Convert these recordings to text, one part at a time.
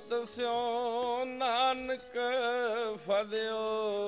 ਦੁਰਮਤ ਸਿਓ ਨਾਨਕ ਫਦਿਓ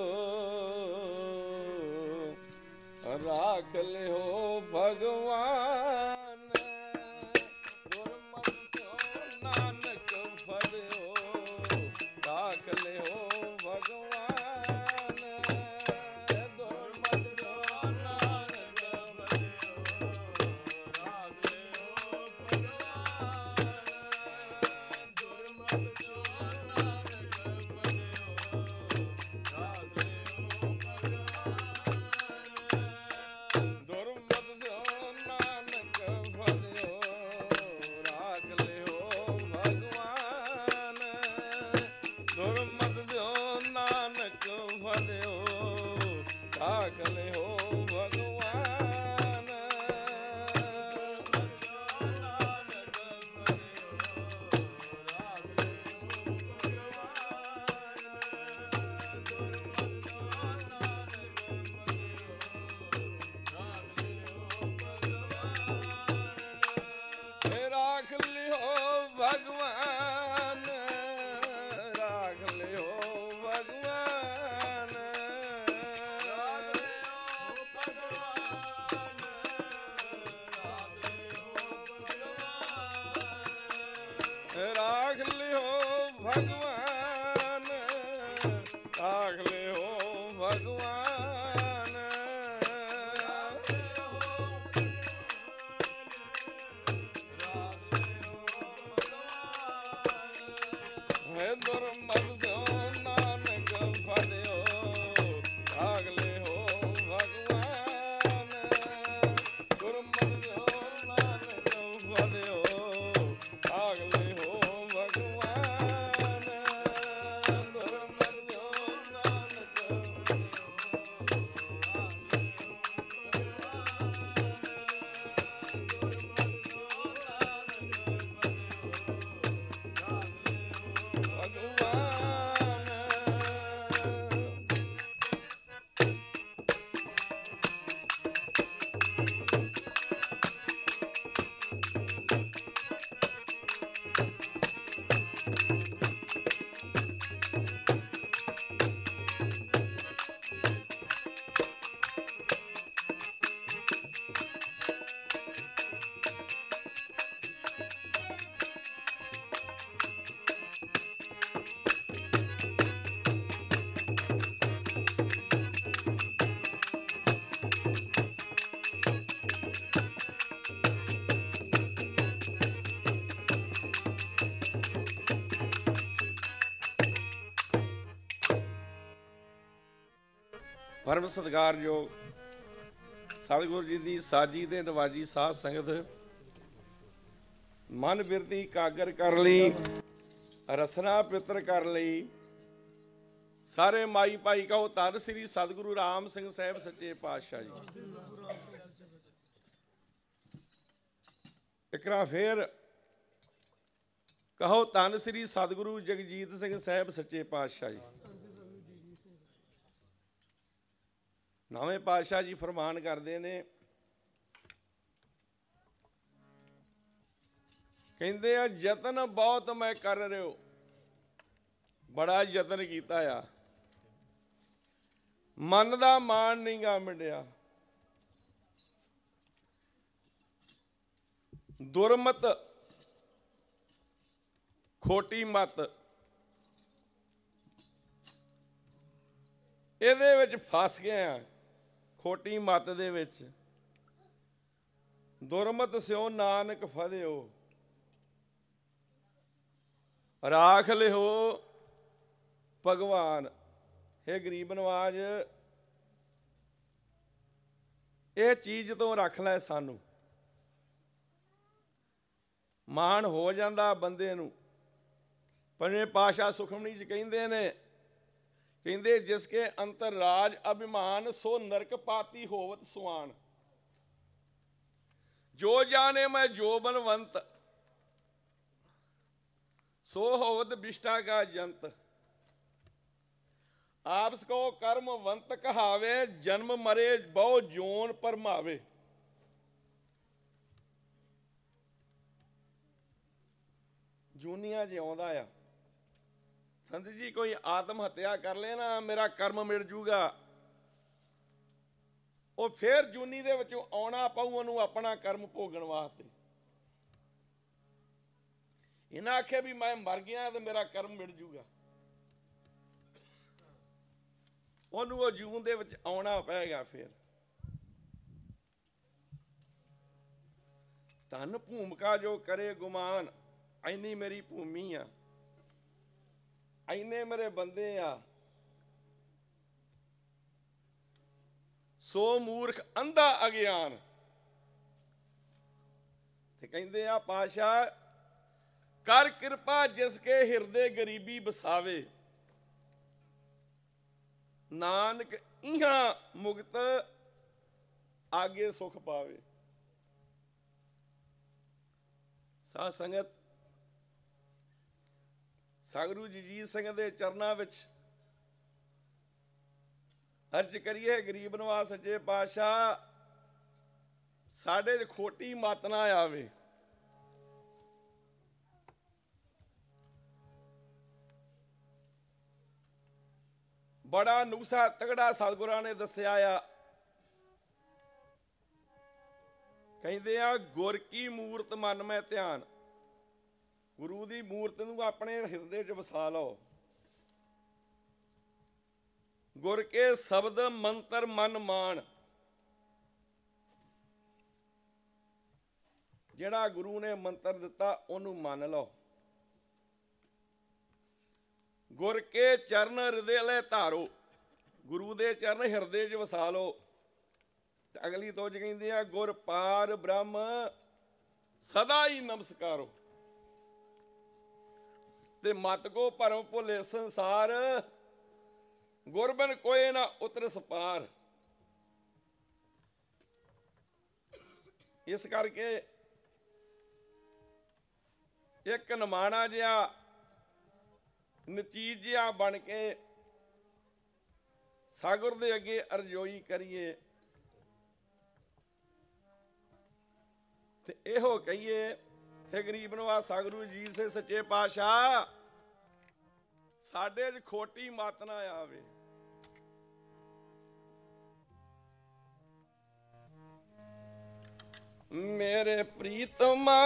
ਪਰਮ ਸਤਿਕਾਰਯੋਗ ਸਤਿਗੁਰੂ ਜੀ ਦੀ ਸਾਜੀ ਤੇ ਨਵਾਜੀ ਸਾਧ ਸੰਗਤ, ਮਨ ਬਿਰਤੀ ਕਾਗਰ ਕਰ ਲਈ, ਰਸਨਾ ਪਿੱਤਰ ਕਰ ਲਈ। ਸਾਰੇ ਮਾਈ ਭਾਈ ਕਹੋ ਧੰਨ ਸ੍ਰੀ ਸਤਿਗੁਰੂ ਰਾਮ ਸਿੰਘ ਸਾਹਿਬ ਸੱਚੇ ਪਾਤਸ਼ਾਹ ਜੀ। ਇਕਰਾ ਫੇਰ ਕਹੋ ਧੰਨ ਸ੍ਰੀ ਸਤਿਗੁਰੂ ਜਗਜੀਤ ਸਿੰਘ ਸਾਹਿਬ ਸੱਚੇ ਪਾਤਸ਼ਾਹ ਜੀ। ਨਵੇਂ ਪਾਤਸ਼ਾਹ ਜੀ ਫਰਮਾਨ ਕਰਦੇ ਨੇ, ਕਹਿੰਦੇ ਆ, ਯਤਨ ਬਹੁਤ ਮੈਂ ਕਰ ਰਿਓ ਬੜਾ ਯਤਨ ਕੀਤਾ ਆ। ਮਨ ਦਾ ਮਾਣ ਮਾਨ ਨਹੀਂਗਾ ਮਿੰਡਿਆ ਦੁਰਮਤ, ਖੋਟੀ ਮਤ, ਇਹਦੇ ਵਿੱਚ ਫਸ ਗਏ ਆ। ਖੋਟੀ ਮੱਤ ਦੇ ਵਿੱਚ, ਦੁਰਮਤ ਸਿਓ ਨਾਨਕ ਫਦਿਓ, ਰਾਖ ਲਿਓ ਭਗਵਾਨ। ਹੈ ਗਰੀਬ ਨਵਾਜ, ਇਹ ਚੀਜ਼ ਤੋਂ ਰੱਖ ਲੈ ਸਾਨੂੰ। ਮਾਣ ਹੋ ਜਾਂਦਾ ਬੰਦੇ ਨੂੰ। ਪੰਜਵੇਂ ਪਾਸ਼ਾ ਸੁਖਮਣੀ ਜੀ ਕਹਿੰਦੇ ਨੇ ਕਹਿੰਦੇ, ਜਿਸ ਕੇ ਅੰਤਰ ਰਾਜ ਅਭਿਮਾਨ, ਸੋ ਨਰਕ ਪਾਤੀ ਹੋਵਤ ਸੁਆਨ ਜੋ ਜਾਣੇ ਮੈਂ ਜੋ ਬਨਵੰਤ ਸੋ ਹੋਵਤ ਬਿਸ਼ਟਾ ਕਾ ਜੰਤ। ਆਪਸ ਕੋ ਕਰਮਵੰਤ ਕਹਾਵੇ, ਜਨਮ ਮਰੇ ਬਹੁ ਜੋਨ ਪਰਮਾਵੇ। ਜੂਨੀਆਂ ਜਿਉਂਦਾ ਆ ਸੰਤ ਜੀ, ਕੋਈ ਆਤਮ ਹੱਤਿਆ ਕਰ ਲੈਣਾ ਮੇਰਾ ਕਰਮ ਮਿਟ ਜੂਗਾ। ਉਹ ਫੇਰ ਜੂਨੀ ਦੇ ਵਿੱਚੋਂ ਆਉਣਾ ਪਊ, ਉਹਨੂੰ ਆਪਣਾ ਕਰਮ ਭੋਗਣ ਵਾਸਤੇ। ਇਹਨਾਂ ਆਖਿਆ ਵੀ ਮੈਂ ਮਰ ਗਿਆ ਤੇ ਮੇਰਾ ਕਰਮ ਮਿਟ ਜੂਗਾ। ਉਹਨੂੰ ਉਹ ਜੂਨ ਦੇ ਵਿੱਚ ਆਉਣਾ ਪਏਗਾ ਫੇਰ। ਤਨ ਭੂਮਿਕਾ ਜੋ ਕਰੇ ਗੁਮਾਨ, ਐਨੀ ਮੇਰੀ ਭੂਮੀ ਆ। ਐਨੇ ਮੇਰੇ ਬੰਦੇ ਆ। ਸੋ ਮੂਰਖ ਅੰਧਾ ਅਗਿਆਨ। ਤੇ ਕਹਿੰਦੇ ਆ, ਪਾਸ਼ਾ, ਕਰ ਕਿਰਪਾ ਜਿਸ ਕੇ ਹਿਰਦੇ ਗਰੀਬੀ ਬਸਾਵੇ ਨਾਨਕ ਇਹਾਂ ਮੁਕਤ ਆਗੇ ਸੁਖ ਪਾਵੇ। ਸਾਧ ਸੰਗਤ ਸਗਰੂ ਜੀ ਸਿੰਘ ਦੇ ਚਰਨਾਂ ਵਿੱਚ ਅਰਜ ਕਰੀਏ, ਗਰੀਬ ਨਵਾਜ਼ ਸੱਚੇ ਪਾਤਸ਼ਾਹ ਸਾਡੇ ਖੋਟੀ ਮਤ ਨਾ ਆਵੇ। ਬੜਾ ਨੁਕਸਾ ਤਗੜਾ ਸਤਿਗੁਰਾਂ ਨੇ ਦੱਸਿਆ ਆ। ਕਹਿੰਦੇ ਆ, ਗੁਰ ਕੀ ਮੂਰਤ ਮਨ ਮੈਂ ਧਿਆਨ? ਗੁਰੂ ਦੀ ਮੂਰਤ ਨੂੰ ਆਪਣੇ ਹਿਰਦੇ 'ਚ ਵਸਾ ਲਓ। ਗੁਰ ਕੇ ਸ਼ਬਦ ਮੰਤਰ ਮਨ ਮਾਨ ਜਿਹੜਾ ਗੁਰੂ ਨੇ ਮੰਤਰ ਦਿੱਤਾ, ਉਹਨੂੰ ਮੰਨ ਲਓ। ਗੁਰ ਕੇ ਚਰਨ ਹਿਰਦੇ ਲੈ ਧਾਰੋ। ਗੁਰੂ ਦੇ ਚਰਨ ਹਿਰਦੇ 'ਚ ਵਸਾ ਲਓ। ਅਗਲੀ ਤੋਜ ਕਹਿੰਦੀ ਆ, ਗੁਰ ਪਾਰ ਬ੍ਰਹਮ ਸਦਾ ਹੀ ਨਮਸਕਾਰੋ। ਤੇ ਮਤ ਕੋ ਭਰਮ ਭੁਲੇ ਸੰਸਾਰ। ਗੁਰਬਨ ਕੋਏ ਨਾ ਉਤਰ ਸਪਾਰ। ਇਸ ਕਰਕੇ ਇੱਕ ਨਮਾਣਾ ਜਿਹਾ, ਨਚੀਜ ਜਿਹਾ ਬਣ ਕੇ ਸਾਗਰ ਦੇ ਅੱਗੇ ਅਰਜ਼ੋਈ ਕਰੀਏ। ਤੇ ਇਹੋ ਕਹੀਏ ਹੈ ਗਰੀਬ ਨਵਾਜ਼ ਸਾਗਰੂ ਜੀ ਸੇ ਸੱਚੇ ਪਾਤਸ਼ਾਹ, ਸਾਡੇ 'ਚ ਖੋਟੀ ਮਤ ਨਾ ਆਵੇ। ਮੇਰੇ ਪ੍ਰੀਤਮਾ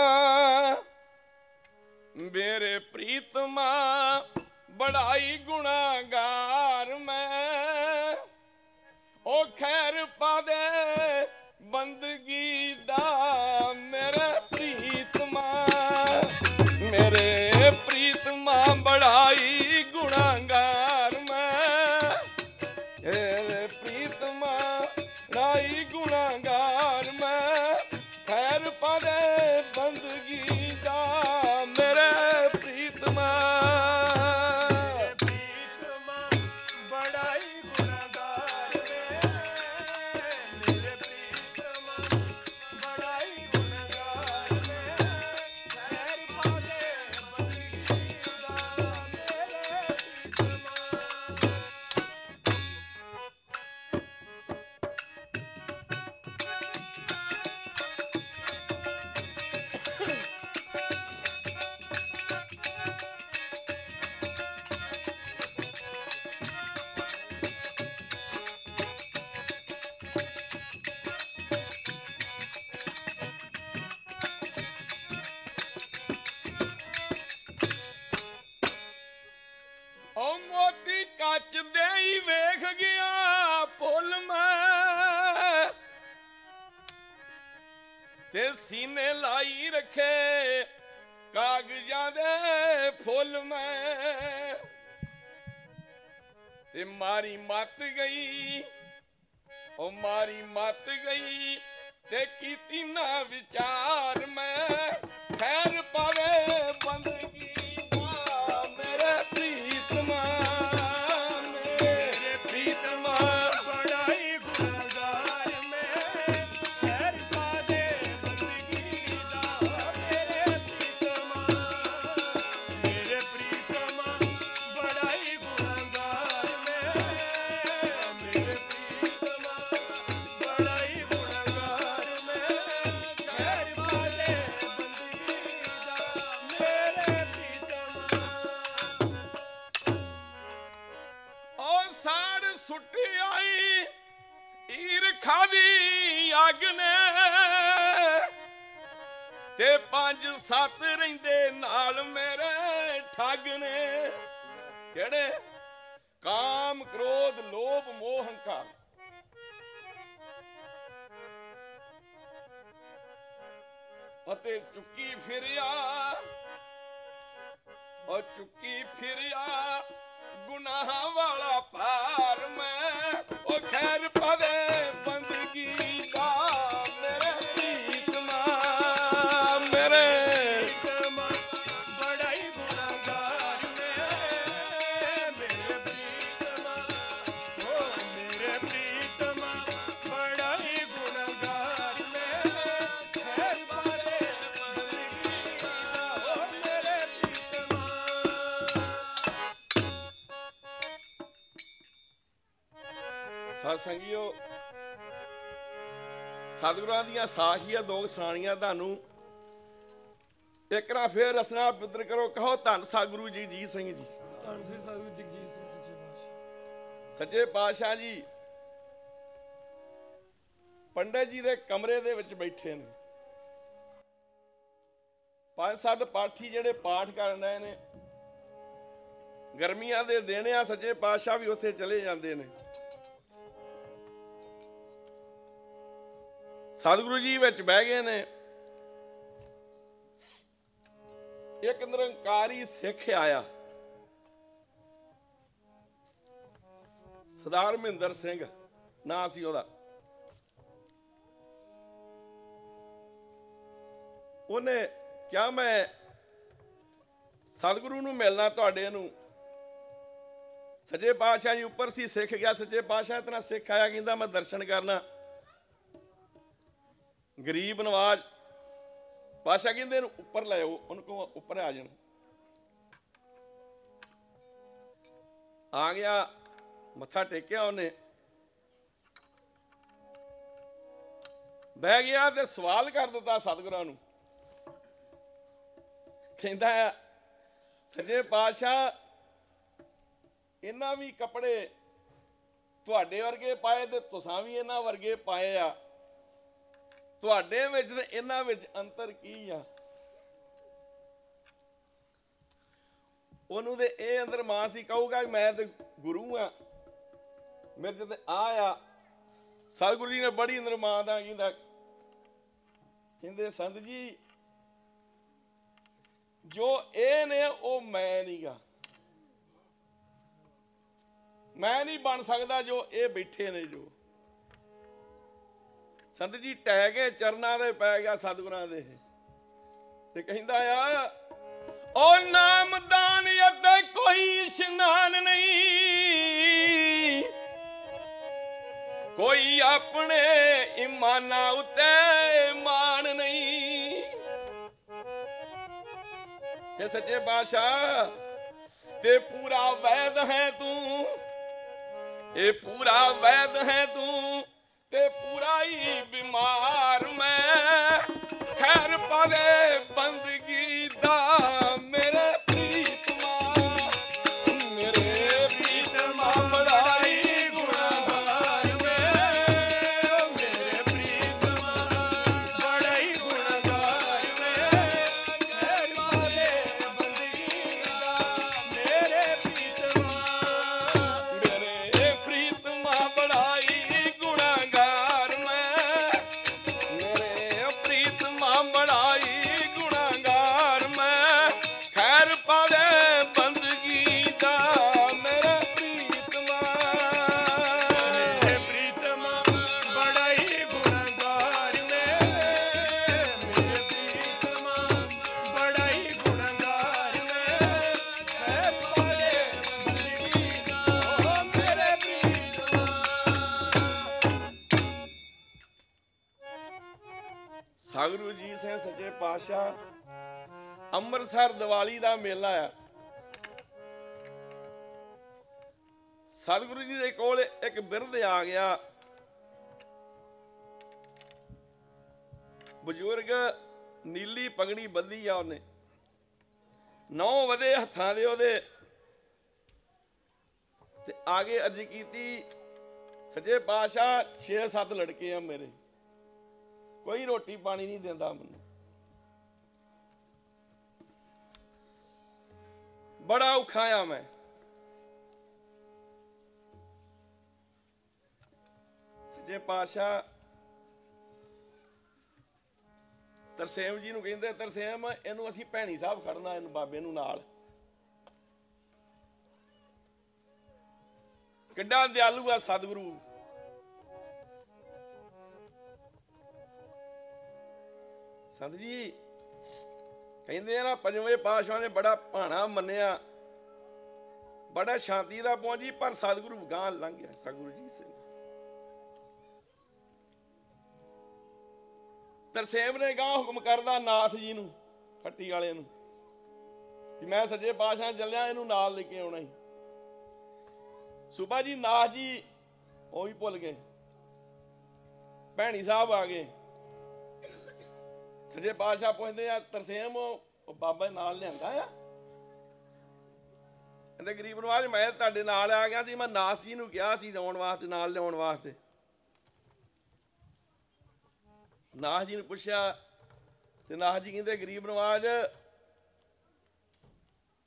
ਮੇਰੇ ਪ੍ਰੀਤਮਾ, ਬੜਾਈ ਗੁਨਾਹਗਾਰ ਮੈਂ। ਉਹ ਖੈਰ ਪਾ ਦੇ ਬੰਦਗੀ ਦਾ ਪ੍ਰੀਤ ਮਾਂ ਬੜਾਈ ਗੁਨਾਹਗਾਰ ਦੀ ਅੱਗ ਨੇ ਤੇ ਪੰਜ ਸੱਤ ਰਹਿੰਦੇ ਨਾਲ ਮੇਰੇ ਠੱਗ ਨੇ। ਕਿਹੜੇ? ਕਾਮ, ਕ੍ਰੋਧ, ਲੋਭ, ਮੋਹ, ਹੰਕਾਰ। ਅਤੇ ਚੁੱਕੀ ਫਿਰਿਆ, ਉਹ ਚੁੱਕੀ ਫਿਰਿਆ, ਗੁਨਾਹਾਂ ਵਾਲਾ ਭਾਰ ਮੈਂ, ਉਹ ਖੈਰ ਪਵੇ। ਸੰਗਿਓ ਸਤਿਗੁਰਾਂ ਦੀਆਂ ਸਾਖੀਆਂ ਦੋ ਸੁਣਾਣੀਆਂ ਤੁਹਾਨੂੰ। ਇੱਕ ਨਾ ਫੇਰ ਰਸਨਾ ਪਿੱਤਰ ਕਰੋ ਕਹੋ ਧੰਨ ਸਾ ਗੁਰੂ ਜੀ ਜੀ ਸਿੰਘ ਜੀ। ਧੰਨ ਸ੍ਰੀ ਸਾਧੂ ਜਗਜੀਤ ਸਿੰਘ ਸੱਚੇ ਪਾਤਸ਼ਾਹ। ਸੱਚੇ ਪਾਤਸ਼ਾਹ ਜੀ ਪੰਡਤ ਜੀ ਦੇ ਕਮਰੇ ਦੇ ਵਿੱਚ ਬੈਠੇ ਨੇ। ਪੰਜ ਸੱਤ ਪਾਠੀ ਜਿਹੜੇ ਪਾਠ ਕਰਨ ਰਹੇ ਨੇ ਗਰਮੀਆਂ ਦੇ ਦਿਨ ਆ ਸੱਚੇ ਪਾਤਸ਼ਾਹ ਵੀ ਉੱਥੇ ਚਲੇ ਜਾਂਦੇ ਨੇ। ਸਤਿਗੁਰੂ ਜੀ ਵਿੱਚ ਬਹਿ ਗਏ ਨੇ। ਇੱਕ ਨਿਰੰਕਾਰੀ ਸਿੱਖ ਆਇਆ। ਸਰਦਾਰ ਮਹਿੰਦਰ ਸਿੰਘ, ਨਾਂ ਸੀ ਉਹਦਾ। ਉਹਨੇ ਕਿਹਾ, ਮੈਂ ਸਤਿਗੁਰੂ ਨੂੰ ਮਿਲਣਾ ਤੁਹਾਡੇ ਨੂੰ। ਸੱਚੇ ਪਾਤਸ਼ਾਹ ਜੀ ਉੱਪਰ ਸੀ ਸਿੱਖ ਗਿਆ, ਸੱਚੇ ਪਾਤਸ਼ਾਹ ਇਤਨਾ ਸਿੱਖ ਆਇਆ, ਕਹਿੰਦਾ ਮੈਂ ਦਰਸ਼ਨ ਕਰਨਾ। ਗਰੀਬ ਨਵਾਜ ਪਾਸ਼ਾ ਕਹਿੰਦੇ ਇਹਨੂੰ ਉੱਪਰ ਲੈ ਆਓ, ਉਹਨੂੰ ਕੋ ਉੱਪਰ ਆ ਜਾਣ। ਆ ਗਿਆ, ਮੱਥਾ ਟੇਕਿਆ ਉਹਨੇ। ਬਹਿ ਗਿਆ ਤੇ ਸਵਾਲ ਕਰ ਦਿੱਤਾ ਸਤਿਗੁਰਾਂ ਨੂੰ। ਕਹਿੰਦਾ, ਸੱਜੇ ਪਾਤਸ਼ਾਹ, ਇਹਨਾਂ ਵੀ ਕੱਪੜੇ ਤੁਹਾਡੇ ਵਰਗੇ ਪਾਏ ਤੇ ਤੁਸਾਂ ਵੀ ਇਹਨਾਂ ਵਰਗੇ ਪਾਏ ਆ। ਤੁਹਾਡੇ ਵਿੱਚ ਤੇ ਇਹਨਾਂ ਵਿੱਚ ਅੰਤਰ ਕੀ ਆ? ਉਹਨੂੰ ਤੇ ਇਹ ਅੰਦਰ ਮਾਨ ਸੀ, ਕਹੂਗਾ ਮੈਂ ਤੇ ਗੁਰੂ ਆ। ਮੇਰੇ ਤੇ ਆ ਆ। ਸਤਿਗੁਰੂ ਜੀ ਨੇ ਬੜੀ ਅੰਦਰ ਮਾਨ ਦਾ ਕਹਿੰਦਾ, ਕਹਿੰਦੇ, ਸੰਤ ਜੀ, ਜੋ ਇਹ ਨੇ, ਉਹ ਮੈਂ ਨਹੀਂਗਾ ਮੈਂ ਨਹੀਂ ਬਣ ਸਕਦਾ ਜੋ ਇਹ ਬੈਠੇ ਨੇ ਜੋ। ਸੰਤ ਜੀ ਟਹਿ ਗਏ ਚਰਨਾਂ ਦੇ ਪੈ ਗਿਆ ਸਤਿਗੁਰਾਂ ਦੇ। ਤੇ ਕਹਿੰਦਾ ਆ ਉਹ ਨਾਮਦਾਨ ਅਤੇ ਕੋਈ ਇਸ਼ਨਾਨ ਨਹੀਂ। ਕੋਈ ਆਪਣੇ ਇਮਾਨਾ ਉਤੇ ਮਾਣ ਨਹੀਂ। ਇਹ ਸੱਚੇ ਬਾਦਸ਼ਾਹ ਤੇ ਪੂਰਾ ਵੈਦ ਹੈ ਤੂੰ, ਇਹ ਪੂਰਾ ਵੈਦ ਹੈ ਤੂੰ ਪੂਰਾ ਬਿਮਾਰ ਮੈਂ। ਖੈਰ ਪਾਵੇ ਬੰਦਗੀ ਅੰਮ੍ਰਿਤਸਰ ਦਾ ਮੇਲਾ ਆ। ਸਤਿਗੁਰੂ ਜੀ ਦੇ ਕੋਲ ਇੱਕ ਬਿਰਧ ਆ ਗਿਆ। ਬਜ਼ੁਰਗ ਨੀਲੀ ਪਗੜੀ ਬੱਧੀ ਆ ਉਹਨੇ। ਨੌ ਵਦੇ ਹੱਥਾਂ ਦੇ ਉਹਦੇ। ਤੇ ਆਗੇ ਅਰਜ ਕੀਤੀ, ਸੱਚੇ ਪਾਤਸ਼ਾਹ 6-7 ਲੜਕੇ ਆ ਮੇਰੇ। ਕੋਈ ਰੋਟੀ ਪਾਣੀ ਨਹੀਂ ਦਿੰਦਾ ਮੈਨੂੰ। ਬੜਾ ਔਖਾ ਆ ਮੈਂ। ਸੱਚੇ ਪਾਤਸ਼ਾਹ ਤਰਸੇਮ ਜੀ ਨੂੰ ਕਹਿੰਦੇ, ਤਰਸੇਮ, ਇਹਨੂੰ ਅਸੀਂ ਭੈਣੀ ਸਾਹਿਬ ਖੜਨਾ, ਇਹਨੂੰ ਬਾਬੇ ਨੂੰ ਨਾਲ। ਕਿੱਡਾ ਦਿਆਲੂ ਆ ਸਤਿਗੁਰੂ। ਸੰਤ ਜੀ ਕਹਿੰਦੇ ਆ ਨਾ, ਪੰਜਵੇਂ ਪਾਤਸ਼ਾਹ ਨੇ ਬੜਾ ਭਾਣਾ ਮੰਨਿਆ। ਬੜਾ ਸ਼ਾਂਤੀ ਦਾ ਪਹੁੰਚੀ ਪਰ ਸਤਿਗੁਰੂ ਗਾਂ ਲੰਘ ਗਿਆ, ਸਤਿਗੁਰੂ ਜੀ ਸਿੰਘ ਤਰਸੇਮ ਨੇ ਗਾਂ ਹੁਕਮ ਕਰਦਾ ਨਾਥ ਜੀ ਨੂੰ, ਖੱਟੀ ਵਾਲੇ ਨੂੰ, ਕਿ ਮੈਂ ਸੱਜੇ ਪਾਤਸ਼ਾਹ ਚੱਲਿਆ, ਇਹਨੂੰ ਨਾਲ ਲੈ ਕੇ ਆਉਣਾ ਹੀ ਸੁਬਾ ਜੀ, ਨਾਥ ਜੀ, ਉਹ ਵੀ ਭੁੱਲ ਗਏ। ਭੈਣੀ ਸਾਹਿਬ ਆ ਗਏ। ਸੱਜੇ ਪਾਤਸ਼ਾਹ ਪੁੱਛਦੇ ਆ, ਤਰਸੇਮ, ਉਹ ਬਾਬਾ ਨਾਲ ਲਿਆਂਦਾ ਆ? ਕਹਿੰਦੇ, ਗਰੀਬ ਨਵਾਜ ਮੈਂ ਤੁਹਾਡੇ ਨਾਲ ਆ ਗਿਆ ਸੀ, ਮੈਂ ਨਾਥ ਜੀ ਨੂੰ ਕਿਹਾ ਸੀ ਆਉਣ ਵਾਸਤੇ, ਨਾਲ ਲਿਆਉਣ ਵਾਸਤੇ। ਨਾਥ ਜੀ ਨੇ ਪੁੱਛਿਆ, ਤੇ ਨਾਥ ਜੀ ਕਹਿੰਦੇ, ਗਰੀਬ ਨਵਾਜ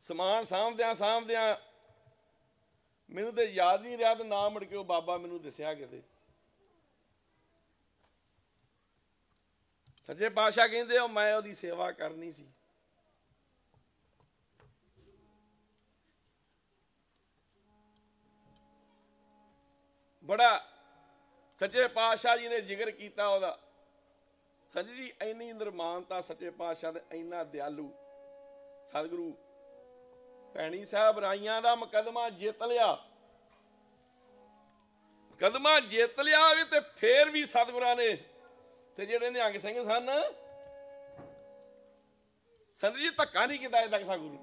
ਸਮਾਨ ਸਾਂਭਦਿਆਂ ਸਾਂਭਦਿਆਂ ਮੈਨੂੰ ਤੇ ਯਾਦ ਨਹੀਂ ਰਿਹਾ ਤੇ ਨਾ ਮੁੜ ਕੇ ਉਹ ਬਾਬਾ ਮੈਨੂੰ ਦੱਸਿਆ ਕਿਤੇ। ਸੱਚੇ ਪਾਤਸ਼ਾਹ ਕਹਿੰਦੇ ਉਹ ਮੈਂ ਉਹਦੀ ਸੇਵਾ ਕਰਨੀ ਸੀ। ਬੜਾ ਸੱਚੇ ਪਾਤਸ਼ਾਹ ਜੀ ਨੇ ਜ਼ਿਕਰ ਕੀਤਾ ਉਹਦਾ। ਸੱਚ ਜੀ, ਇੰਨੀ ਨਿਰਮਾਨਤਾ ਸੱਚੇ ਪਾਤਸ਼ਾਹ ਦੇ, ਇੰਨਾ ਦਿਆਲੂ। ਸਤਿਗੁਰੂ ਭੈਣੀ ਸਾਹਿਬ ਰਾਈਆਂ ਦਾ ਮੁਕਦਮਾ ਜਿੱਤ ਲਿਆ। ਮੁਕਦਮਾ ਜਿੱਤ ਲਿਆ ਵੀ ਤੇ ਫੇਰ ਵੀ ਸਤਿਗੁਰਾਂ ਨੇ ਤੇ ਜਿਹੜੇ ਨਿਹੰਗ ਸਿੰਘ ਸਨ, ਸੰਤ ਜੀ ਧੱਕਾ ਨਹੀਂ ਕੀਤਾ ਅਜੇ ਤੱਕ ਸਤਿਗੁਰੂ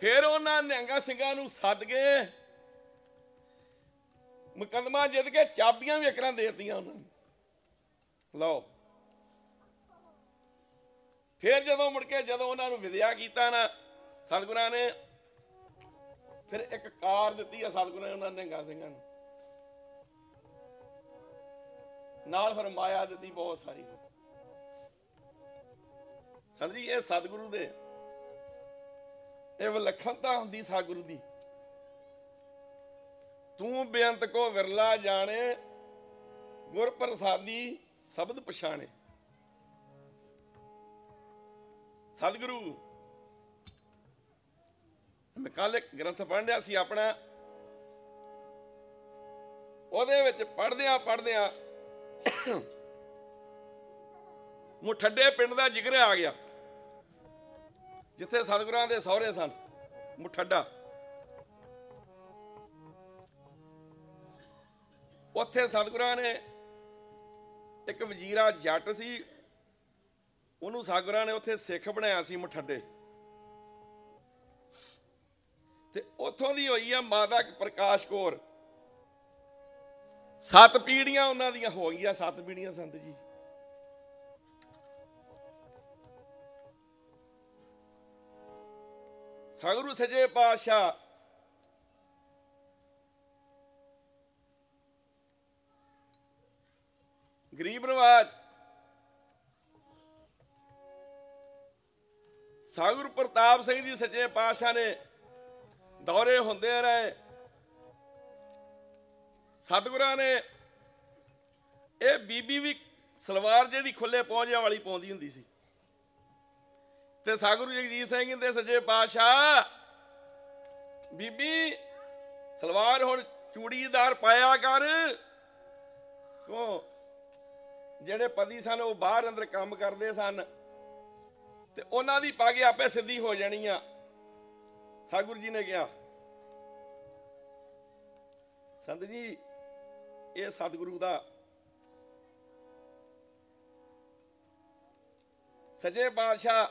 ਫਿਰ ਉਹਨਾਂ ਨਿਹੰਗਾ ਸਿੰਘਾਂ ਨੂੰ ਸੱਦ ਕੇ ਮੁਕਦਮਾ ਜਿੱਤ ਕੇ ਚਾਬੀਆਂ ਵੀ ਇਕਰਾਂ ਦੇਤੀਆਂ ਉਹਨਾਂ ਨੂੰ। ਲਓ। ਫਿਰ ਜਦੋਂ ਮੁੜ ਕੇ ਜਦੋਂ ਉਹਨਾਂ ਨੂੰ ਵਿਦਿਆ ਕੀਤਾ ਨਾ ਸਤਿਗੁਰਾਂ ਨੇ, ਫਿਰ ਇੱਕ ਕਾਰ ਦਿੱਤੀ ਆ ਸਤਿਗੁਰਾਂ ਨੇ ਉਹਨਾਂ ਨਿਹੰਗਾ ਸਿੰਘਾਂ ਨੂੰ। ਨਾਲ ਫਿਰ ਦਿੱਤੀ ਬਹੁਤ ਸਾਰੀ ਸੰਤ ਇਹ ਸਤਿਗੁਰੂ ਦੇ। ਇਹ ਵਿਲੱਖਣਤਾ ਹੁੰਦੀ ਸਤਿਗੁਰੂ ਦੀ। ਤੂੰ ਬੇਅੰਤ ਕੋ ਵਿਰਲਾ ਜਾਣੇ ਗੁਰ ਪ੍ਰਸਾਦੀ ਸ਼ਬਦ ਪਛਾਣੇ। ਸਤਿਗੁਰੂ, ਮੈਂ ਕੱਲ ਇੱਕ ਗ੍ਰੰਥ ਪੜ੍ਹਿਆ ਸੀ ਆਪਣਾ। ਉਹਦੇ ਵਿੱਚ ਪੜ੍ਹਦਿਆਂ ਪੜ੍ਹਦਿਆਂ ਮੁਠੱਡੇ ਪਿੰਡ ਦਾ ਜ਼ਿਕਰ ਆ ਗਿਆ। ਜਿੱਥੇ ਸਤਿਗੁਰਾਂ ਦੇ ਸਹੁਰੇ ਸਨ ਮੁਠੱਡਾ ਉੱਥੇ ਸਤਿਗੁਰਾਂ ਨੇ ਇੱਕ ਵਜ਼ੀਰਾ ਜੱਟ ਸੀ, ਉਹਨੂੰ ਸਤਿਗੁਰਾਂ ਨੇ ਉੱਥੇ ਸਿੱਖ ਬਣਾਇਆ ਸੀ ਮੁਠੱਡੇ ਤੇ ਉੱਥੋਂ ਦੀ ਹੋਈ ਆ ਮਾਤਾ ਪ੍ਰਕਾਸ਼ ਕੌਰ। ਸੱਤ ਪੀੜੀਆਂ ਉਹਨਾਂ ਦੀਆਂ ਹੋ ਗਈਆਂ, ਸੱਤ ਪੀੜੀਆਂ ਸੰਤ ਜੀ। ਸਤਿਗੁਰੂ ਸਜੇ ਪਾਤਸ਼ਾਹ ਗਰੀਬ ਨਵਾਜ ਸਾਗੁਰ ਪ੍ਰਤਾਪ ਸਿੰਘ ਜੀ ਸੱਚੇ ਪਾਤਸ਼ਾਹ ਨੇ ਦੌਰੇ ਹੁੰਦੇ ਰਹੇ। ਸਤਿਗੁਰਾਂ ਨੇ ਇਹ ਬੀਬੀ ਵੀ ਸਲਵਾਰ ਜਿਹੜੀ ਖੁੱਲੇ ਪਹੁੰਚਿਆ ਵਾਲੀ ਪਾਉਂਦੀ ਹੁੰਦੀ ਸੀ। ਤੇ ਸਾਗੁਰੂ ਜਗਜੀਤ ਸਿੰਘ ਦੇ ਸੱਚੇ ਪਾਤਸ਼ਾਹ, ਬੀਬੀ, ਸਲਵਾਰ ਹੁਣ ਚੂੜੀਦਾਰ ਪਾਇਆ ਕਰ। ਕਿਉਂ? ਜਿਹੜੇ ਪਤੀ ਸਨ, ਉਹ ਬਾਹਰ ਅੰਦਰ ਕੰਮ ਕਰਦੇ ਸਨ ਤੇ ਉਹਨਾਂ ਦੀ ਪੱਗ ਆਪੇ ਸਿੱਧੀ ਹੋ ਜਾਣੀ ਆ। ਸਾਗੁਰ ਜੀ ਨੇ ਕਿਹਾ, ਸੰਤ ਜੀ ਇਹ ਸਤਿਗੁਰੂ ਦਾ ਸਜੇ ਬਾਦਸ਼ਾਹ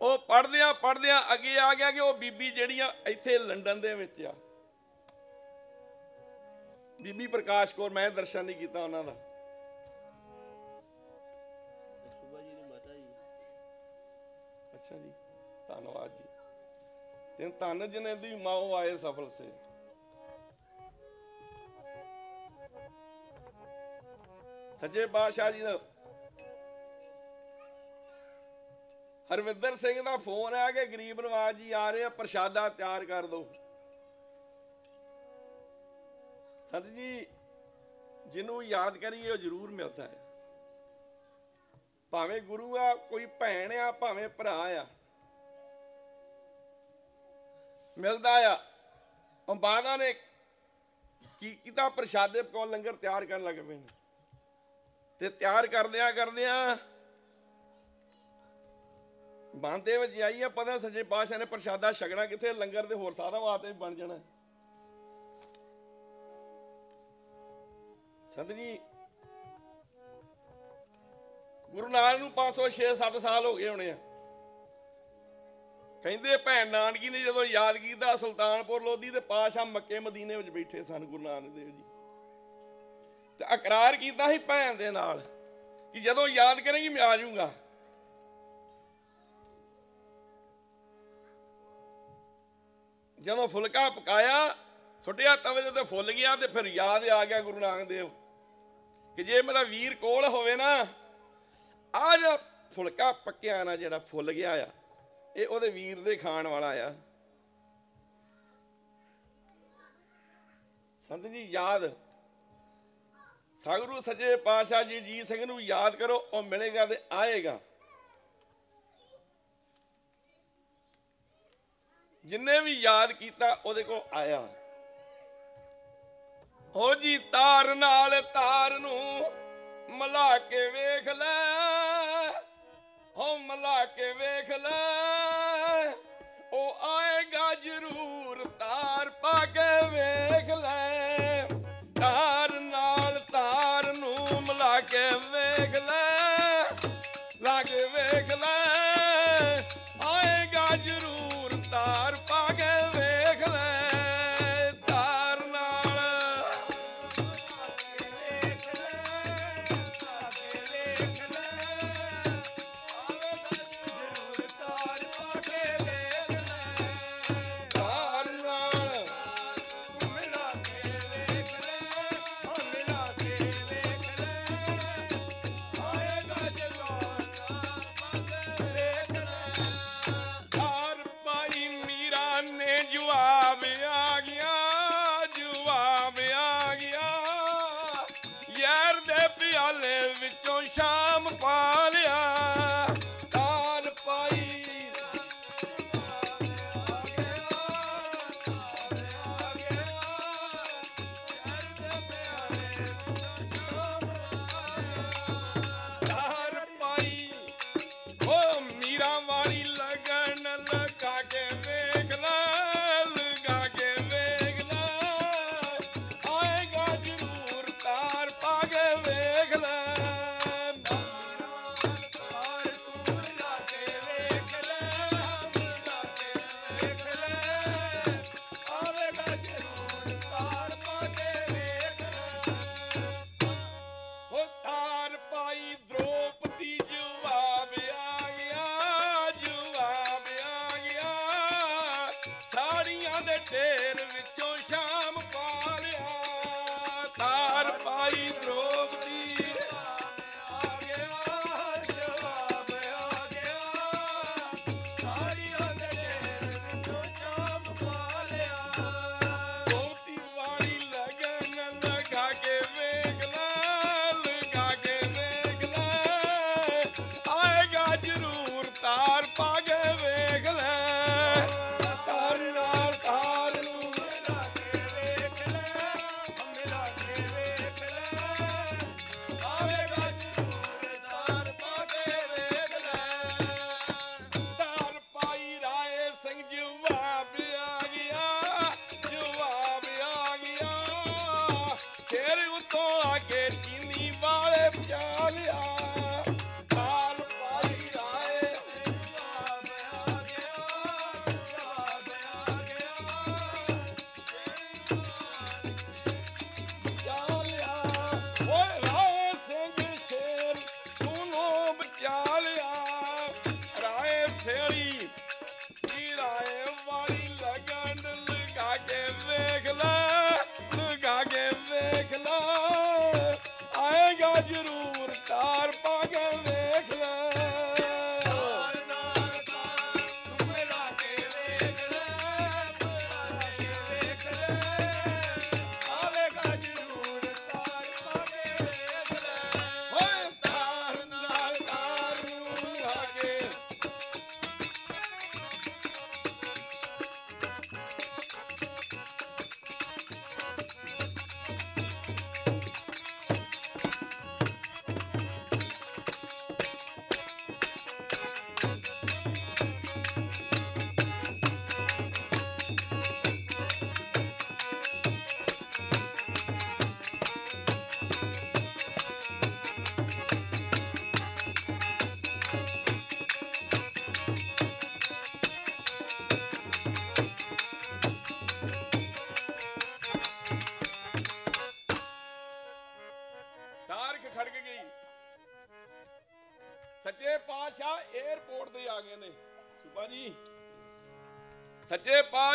ਉਹ ਪੜਦਿਆਂ ਪੜਦਿਆਂ ਅੱਗੇ ਆ ਗਿਆ ਕਿ ਉਹ ਬੀਬੀ ਜਿਹੜੀਆਂ ਇੱਥੇ ਲੰਡਨ ਦੇ ਵਿੱਚ ਆ। ਬੀਬੀ ਪ੍ਰਕਾਸ਼ ਕੌਰ ਮੈਂ ਦਰਸ਼ਨ ਨਹੀਂ ਕੀਤਾ ਉਹਨਾਂ ਦਾ। ਅੱਛਾ ਜੀ ਧੰਨਵਾਦ ਜੀ। ਤੇ ਧੰਨ ਜਿਨੇ ਦੀ ਮਾਂ ਆਏ ਸਫਲ ਸੇ। ਸੱਚੇ ਬਾਦਸ਼ਾਹ ਜੀ ਦਾ। ਹਰਵਿੰਦਰ ਸਿੰਘ ਦਾ ਫੋਨ ਆ ਕਿ ਗਰੀਬ ਨਵਾਜ ਜੀ ਆ ਰਹੇ ਆ, ਪ੍ਰਸ਼ਾਦਾ ਤਿਆਰ ਕਰ ਦਿਓ ਸੰਤ ਜੀ ਜਿਹਨੂੰ ਯਾਦ ਕਰੀਏ, ਉਹ ਜ਼ਰੂਰ ਮਿਲਦਾ ਹੈ। ਭਾਵੇਂ ਗੁਰੂ ਆ, ਕੋਈ ਭੈਣ ਆ, ਭਾਵੇਂ ਭਰਾ ਆ। ਮਿਲਦਾ ਆ। ਅੰਬਾਦਾ ਨੇ ਕੀ ਕੀਤਾ? ਪ੍ਰਸ਼ਾਦੇ ਕੋਲ ਲੰਗਰ ਤਿਆਰ ਕਰਨ ਲੱਗ ਪਏ ਨੇ। ਤੇ ਤਿਆਰ ਕਰਦਿਆਂ ਕਰਦਿਆਂ ਬਾਂਦੇ ਵਿੱਚ ਆਈ ਆ, ਪਤਾ ਸੱਜੇ ਪਾਤਸ਼ਾਹ ਨੇ ਪ੍ਰਸ਼ਾਦਾ ਛਕਣਾ ਕਿੱਥੇ, ਲੰਗਰ ਦੇ ਹੋਰ ਸਾਧਾਂ ਵਾਸਤੇ ਬਣ ਜਾਣਾ। ਸੰਤ ਜੀ, ਗੁਰੂ ਨਾਨਕ ਨੂੰ 506 7 ਸਾਲ ਹੋ ਗਏ ਹੋਣੇ ਆ। ਕਹਿੰਦੇ ਭੈਣ ਨਾਨਕੀ ਨੇ ਜਦੋਂ ਯਾਦ ਕੀਤਾ, ਸੁਲਤਾਨਪੁਰ ਲੋਧੀ ਤੇ ਪਾਸ਼ਾ ਮੱਕੇ ਮਦੀਨੇ ਵਿੱਚ ਬੈਠੇ ਸਨ ਗੁਰੂ ਨਾਨਕ ਦੇਵ ਜੀ। ਤੇ ਇਕਰਾਰ ਕੀਤਾ ਸੀ ਭੈਣ ਦੇ ਨਾਲ ਕਿ ਜਦੋਂ ਯਾਦ ਕਰੇਗੀ ਮੈਂ ਆ ਜਾਊਂਗਾ। ਜਦੋਂ ਫੁਲਕਾ ਪਕਾਇਆ, ਸੁੱਟਿਆ ਤਵੇ ਦੇ ਤੇ ਫੁੱਲ ਗਿਆ ਤੇ ਫਿਰ ਯਾਦ ਆ ਗਿਆ ਗੁਰੂ ਨਾਨਕ ਦੇਵ ਕਿ ਜੇ ਮੇਰਾ ਵੀਰ ਕੋਲ ਹੋਵੇ ਨਾ, ਆ ਜਿਹੜਾ ਫੁਲਕਾ ਪੱਕਿਆ ਨਾ ਜਿਹੜਾ ਫੁੱਲ ਗਿਆ ਆ, ਇਹ ਉਹਦੇ ਵੀਰ ਦੇ ਖਾਣ ਵਾਲਾ ਆ। ਸੰਤ ਜੀ, ਯਾਦ ਸਤਿਗੁਰੂ ਸੱਚੇ ਪਾਤਸ਼ਾਹ ਜੀ ਜੀ ਸਿੰਘ ਨੂੰ ਯਾਦ ਕਰੋ, ਉਹ ਮਿਲੇਗਾ ਤੇ ਆਏਗਾ। ਜਿੰਨੇ ਵੀ ਯਾਦ ਕੀਤਾ, ਉਹਦੇ ਕੋਲ ਆਇਆ। ਹੋ ਜੀ, ਤਾਰ ਨਾਲ ਤਾਰ ਨੂੰ ਮਿਲਾ ਕੇ ਵੇਖ ਲੈ। ਹੋ, ਮਿਲਾ ਕੇ ਵੇਖ ਲੈ। ਉਹ ਆਏਗਾ ਜ਼ਰੂਰ ਤਾਰ ਪਾ ਕੇ ਵੇਖ ਲੈ। ਲਾ ਕੇ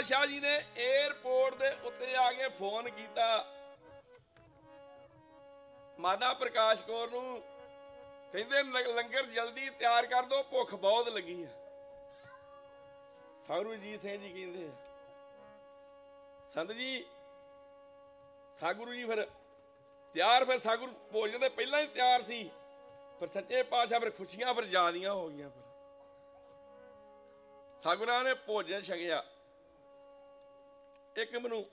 ਸ਼ਾਹ ਜੀ ਨੇ 에어ਪੋਰਟ ਦੇ ਉੱਤੇ ਆ ਕੇ ਫੋਨ ਕੀਤਾ। ਮਾਤਾ ਪ੍ਰਕਾਸ਼ ਕੌਰ ਨੂੰ ਕਹਿੰਦੇ ਲੰਗਰ ਜਲਦੀ ਤਿਆਰ ਕਰ ਦਿਓ ਭੁੱਖ ਬਹੁਤ ਲੱਗੀ ਆ। ਸਾਗੁਰੂ ਸਿੰਘ ਜੀ ਕਹਿੰਦੇ ਸੰਤ ਜੀ, ਸਾਗੁਰੂ ਜੀ ਫਿਰ ਤਿਆਰ, ਫਿਰ ਸਾਗੁਰ ਭੋਜਨ ਦੇ ਪਹਿਲਾਂ ਹੀ ਤਿਆਰ ਸੀ ਪਰ ਸੱਚੇ ਪਾਤਸ਼ਾਹ ਫਿਰ ਖੁਸ਼ੀਆਂ ਫਿਰ ਜ਼ਿਆਦੀਆਂ ਹੋ ਗਈਆਂ ਫਿਰ। ਸਾਗੁਰਾਂ ਨੇ ਭੋਜਨ ਛਕਿਆ। ਇੱਕ ਮੈਨੂੰ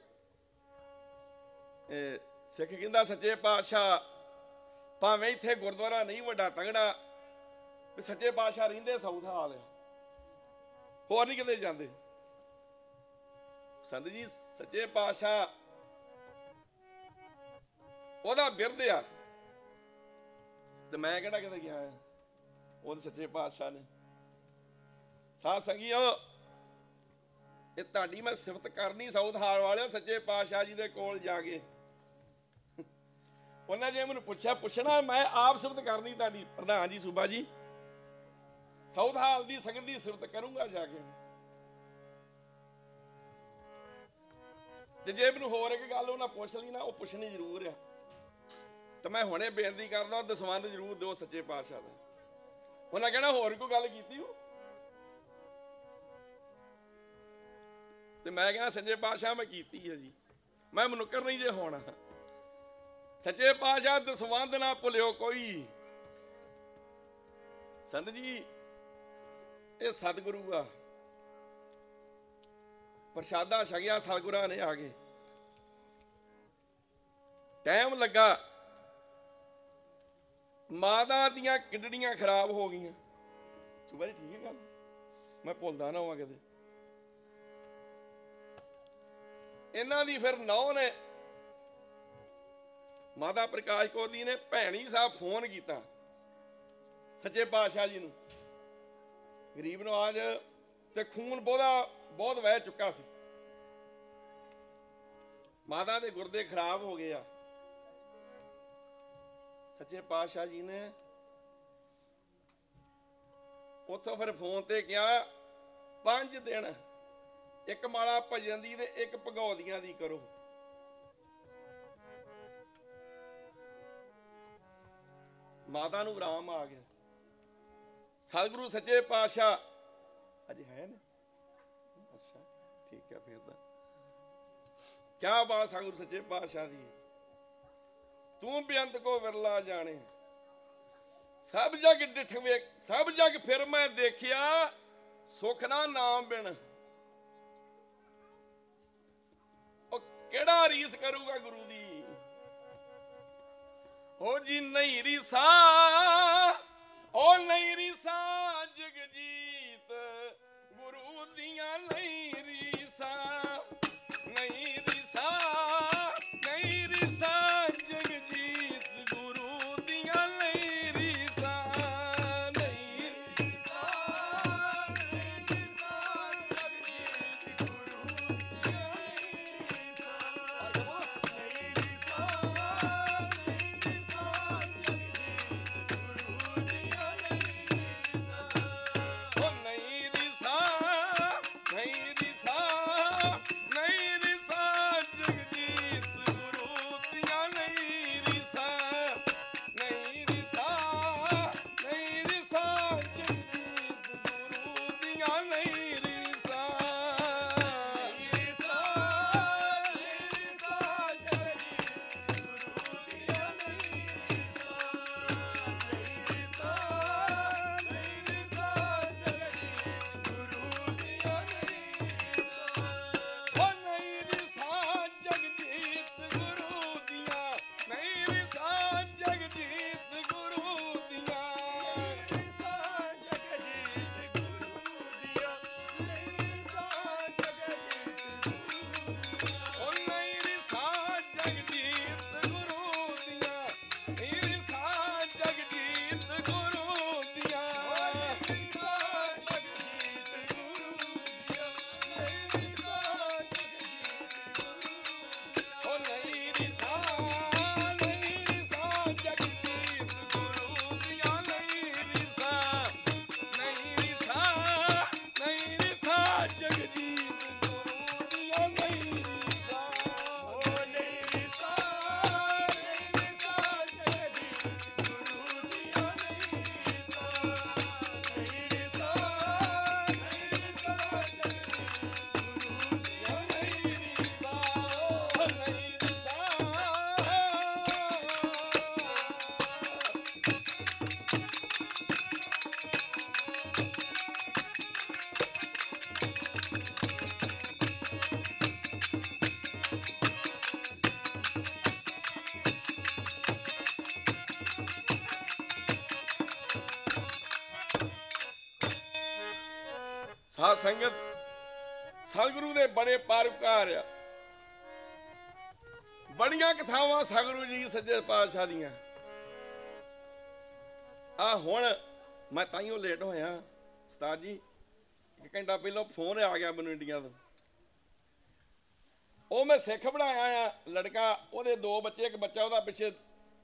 ਸਿੱਖ ਕਹਿੰਦਾ ਸੱਚੇ ਪਾਤਸ਼ਾਹ, ਭਾਵੇਂ ਇੱਥੇ ਗੁਰਦੁਆਰਾ ਨਹੀਂ ਵੱਡਾ ਤੰਗੜਾ ਤੇ ਸੱਚੇ ਪਾਤਸ਼ਾਹ ਰਹਿੰਦੇ ਸਾਊਥ ਹਾਲ ਹੋਰ ਨਹੀਂ ਕਿਤੇ ਜਾਂਦੇ। ਸੰਤ ਜੀ, ਸੱਚੇ ਪਾਤਸ਼ਾਹ, ਉਹਦਾ ਬਿਰਧ ਆ। ਤੇ ਮੈਂ ਕਿਹੜਾ ਕਿਤੇ ਗਿਆ ਆ? ਉਹ ਸੱਚੇ ਪਾਤਸ਼ਾਹ ਨੇ। ਸਾਧ ਸੰਗੀਓ ਇਹ ਤੁਹਾਡੀ ਮੈਂ ਸਿਫਤ ਕਰਨੀ ਸਾਊਥ ਹਾਲ ਵਾਲਿਓ, ਸੱਚੇ ਪਾਤਸ਼ਾਹ ਜੀ ਦੇ ਕੋਲ ਜਾ ਕੇ। ਉਹਨਾਂ ਜੇ ਮੈਨੂੰ ਪੁੱਛਿਆ, ਪੁੱਛਣਾ, ਮੈਂ ਆਪ ਸਿਫਤ ਕਰਨੀ ਤੁਹਾਡੀ। ਪ੍ਰਧਾਨ ਜੀ, ਸੂਬਾ ਜੀ ਸਾਊਥ ਹਾਲ ਦੀ ਸੰਗਤ ਦੀ ਸਿਫਤ ਕਰੂੰਗਾ ਜਾ ਕੇ। ਤੇ ਜੇ ਮੈਨੂੰ ਹੋਰ ਇੱਕ ਗੱਲ ਉਹਨਾਂ ਪੁੱਛ ਲਈ ਨਾ, ਉਹ ਪੁੱਛਣੀ ਜ਼ਰੂਰ ਆ। ਤੇ ਮੈਂ ਹੁਣੇ ਬੇਨਤੀ ਕਰਦਾ ਦਸਵੰਦ ਜ਼ਰੂਰ ਦਿਓ ਸੱਚੇ ਪਾਤਸ਼ਾਹ ਦਾ। ਉਹਨਾਂ ਕਹਿਣਾ, ਹੋਰ ਕੋਈ ਗੱਲ ਕੀਤੀ ਹੋ? ਤੇ ਮੈਂ ਕਹਿੰਦਾ, ਸੱਚੇ ਪਾਤਸ਼ਾਹ, ਮੈਂ ਕੀਤੀ ਹੈ ਜੀ। ਮੈਂ ਮਨੁੱਕਰ ਨਹੀਂ ਜੇ ਹੋਣਾ। ਸੱਚੇ ਪਾਤਸ਼ਾਹ ਦਸਵੰਦ ਨਾ ਭੁੱਲਿਓ ਕੋਈ। ਸੰਤ ਜੀ, ਇਹ ਸਤਿਗੁਰੂ ਆ। ਪ੍ਰਸ਼ਾਦਾ ਛਕਿਆ ਸਤਿਗੁਰਾਂ ਨੇ ਆ ਕੇ। ਟਾਈਮ ਲੱਗਾ। ਮਾਤਾ ਦੀਆਂ ਕਿਡੜੀਆਂ ਖਰਾਬ ਹੋ ਗਈਆਂ। ਸੁਬਾਰੀ, ਠੀਕ ਹੈ ਗੱਲ? ਮੈਂ ਭੁੱਲਦਾ ਨਾ ਹੋਵਾਂ ਕਦੇ ਇਹਨਾਂ ਦੀ ਫਿਰ ਨੌ ਨੇ। ਮਾਤਾ ਪ੍ਰਕਾਸ਼ ਕੌਰ ਜੀ ਨੇ ਭੈਣੀ ਸਾਹਿਬ ਫੋਨ ਕੀਤਾ ਸੱਚੇ ਪਾਤਸ਼ਾਹ ਜੀ ਨੂੰ। ਗਰੀਬ ਨਵਾਜ ਤੇ ਖੂਨ ਬਹੁਤਾ, ਬਹੁਤ ਵਹਿ ਚੁੱਕਾ ਸੀ। ਮਾਤਾ ਦੇ ਗੁਰਦੇ ਖਰਾਬ ਹੋ ਗਏ ਆ। ਸੱਚੇ ਪਾਤਸ਼ਾਹ ਜੀ ਨੇ ਉੱਥੋਂ ਫਿਰ ਫੋਨ ਤੇ ਕਿਹਾ, ਪੰਜ ਦਿਨ ਇੱਕ ਮਾਲਾ ਭਜਨ ਦੀ ਤੇ ਇੱਕ ਭਗੌਦੀਆਂ ਦੀ ਕਰੋ। ਮਾਤਾ ਨੂੰ ਆਰਾਮ ਆ ਗਿਆ। ਸਤਿਗੁਰੂ ਸੱਚੇ ਪਾਤਸ਼ਾਹ, ਅਜੇ ਹੈ ਨਾ? ਅੱਛਾ, ਠੀਕ ਹੈ ਫਿਰ ਤਾਂ। ਕਿਆ ਬਾਤ ਸਤਿਗੁਰੂ ਸੱਚੇ ਪਾਤਸ਼ਾਹ ਦੀ। ਤੂੰ ਬੇਅੰਤ ਕੋ ਵਿਰਲਾ ਜਾਣੇ। ਸਭ ਜਗ ਡਿਠ ਵੇਖ ਸਭ ਜਗ ਫਿਰ ਮੈਂ ਦੇਖਿਆ, ਸੁਖ ਨਾ ਨਾਮ ਬਿਨ। ਕਿਹੜਾ ਰੀਸ ਕਰੂਗਾ ਗੁਰੂ ਦੀ? ਹੋ ਜੀ ਨਹੀਂ ਰੀਸਾ ਉਹ ਨਹੀਂ ਰੀਸਾ ਜਗਜੀਤ, ਗੁਰੂ ਦੀਆਂ ਨਹੀਂ ਰੀਸਾ। ਸੰਗਤ ਸਤਿਗੁਰੂ ਦੇ ਬੜੇ ਪਰਉਪਕਾਰ ਆ। ਬੜੀਆਂ ਕਥਾਵਾਂ ਸਤਿਗੁਰੂ ਜੀ ਸੱਜੇ ਪਾਤਸ਼ਾਹ ਦੀਆਂ। ਆ ਹੁਣ ਮੈਂ ਤਾਈਓ ਲੇਟ ਹੋਇਆ। ਸਤਾਰ ਜੀ, ਇੱਕ ਘੰਟਾ ਪਹਿਲਾਂ ਫੋਨ ਆ ਗਿਆ ਮੈਨੂੰ ਇੰਡੀਆ ਤੋਂ। ਉਹ ਮੈਂ ਸਿੱਖ ਬਣਾਇਆ ਆ, ਲੜਕਾ, ਉਹਦੇ ਦੋ ਬੱਚੇ, ਇੱਕ ਬੱਚਾ ਉਹਦਾ ਪਿੱਛੇ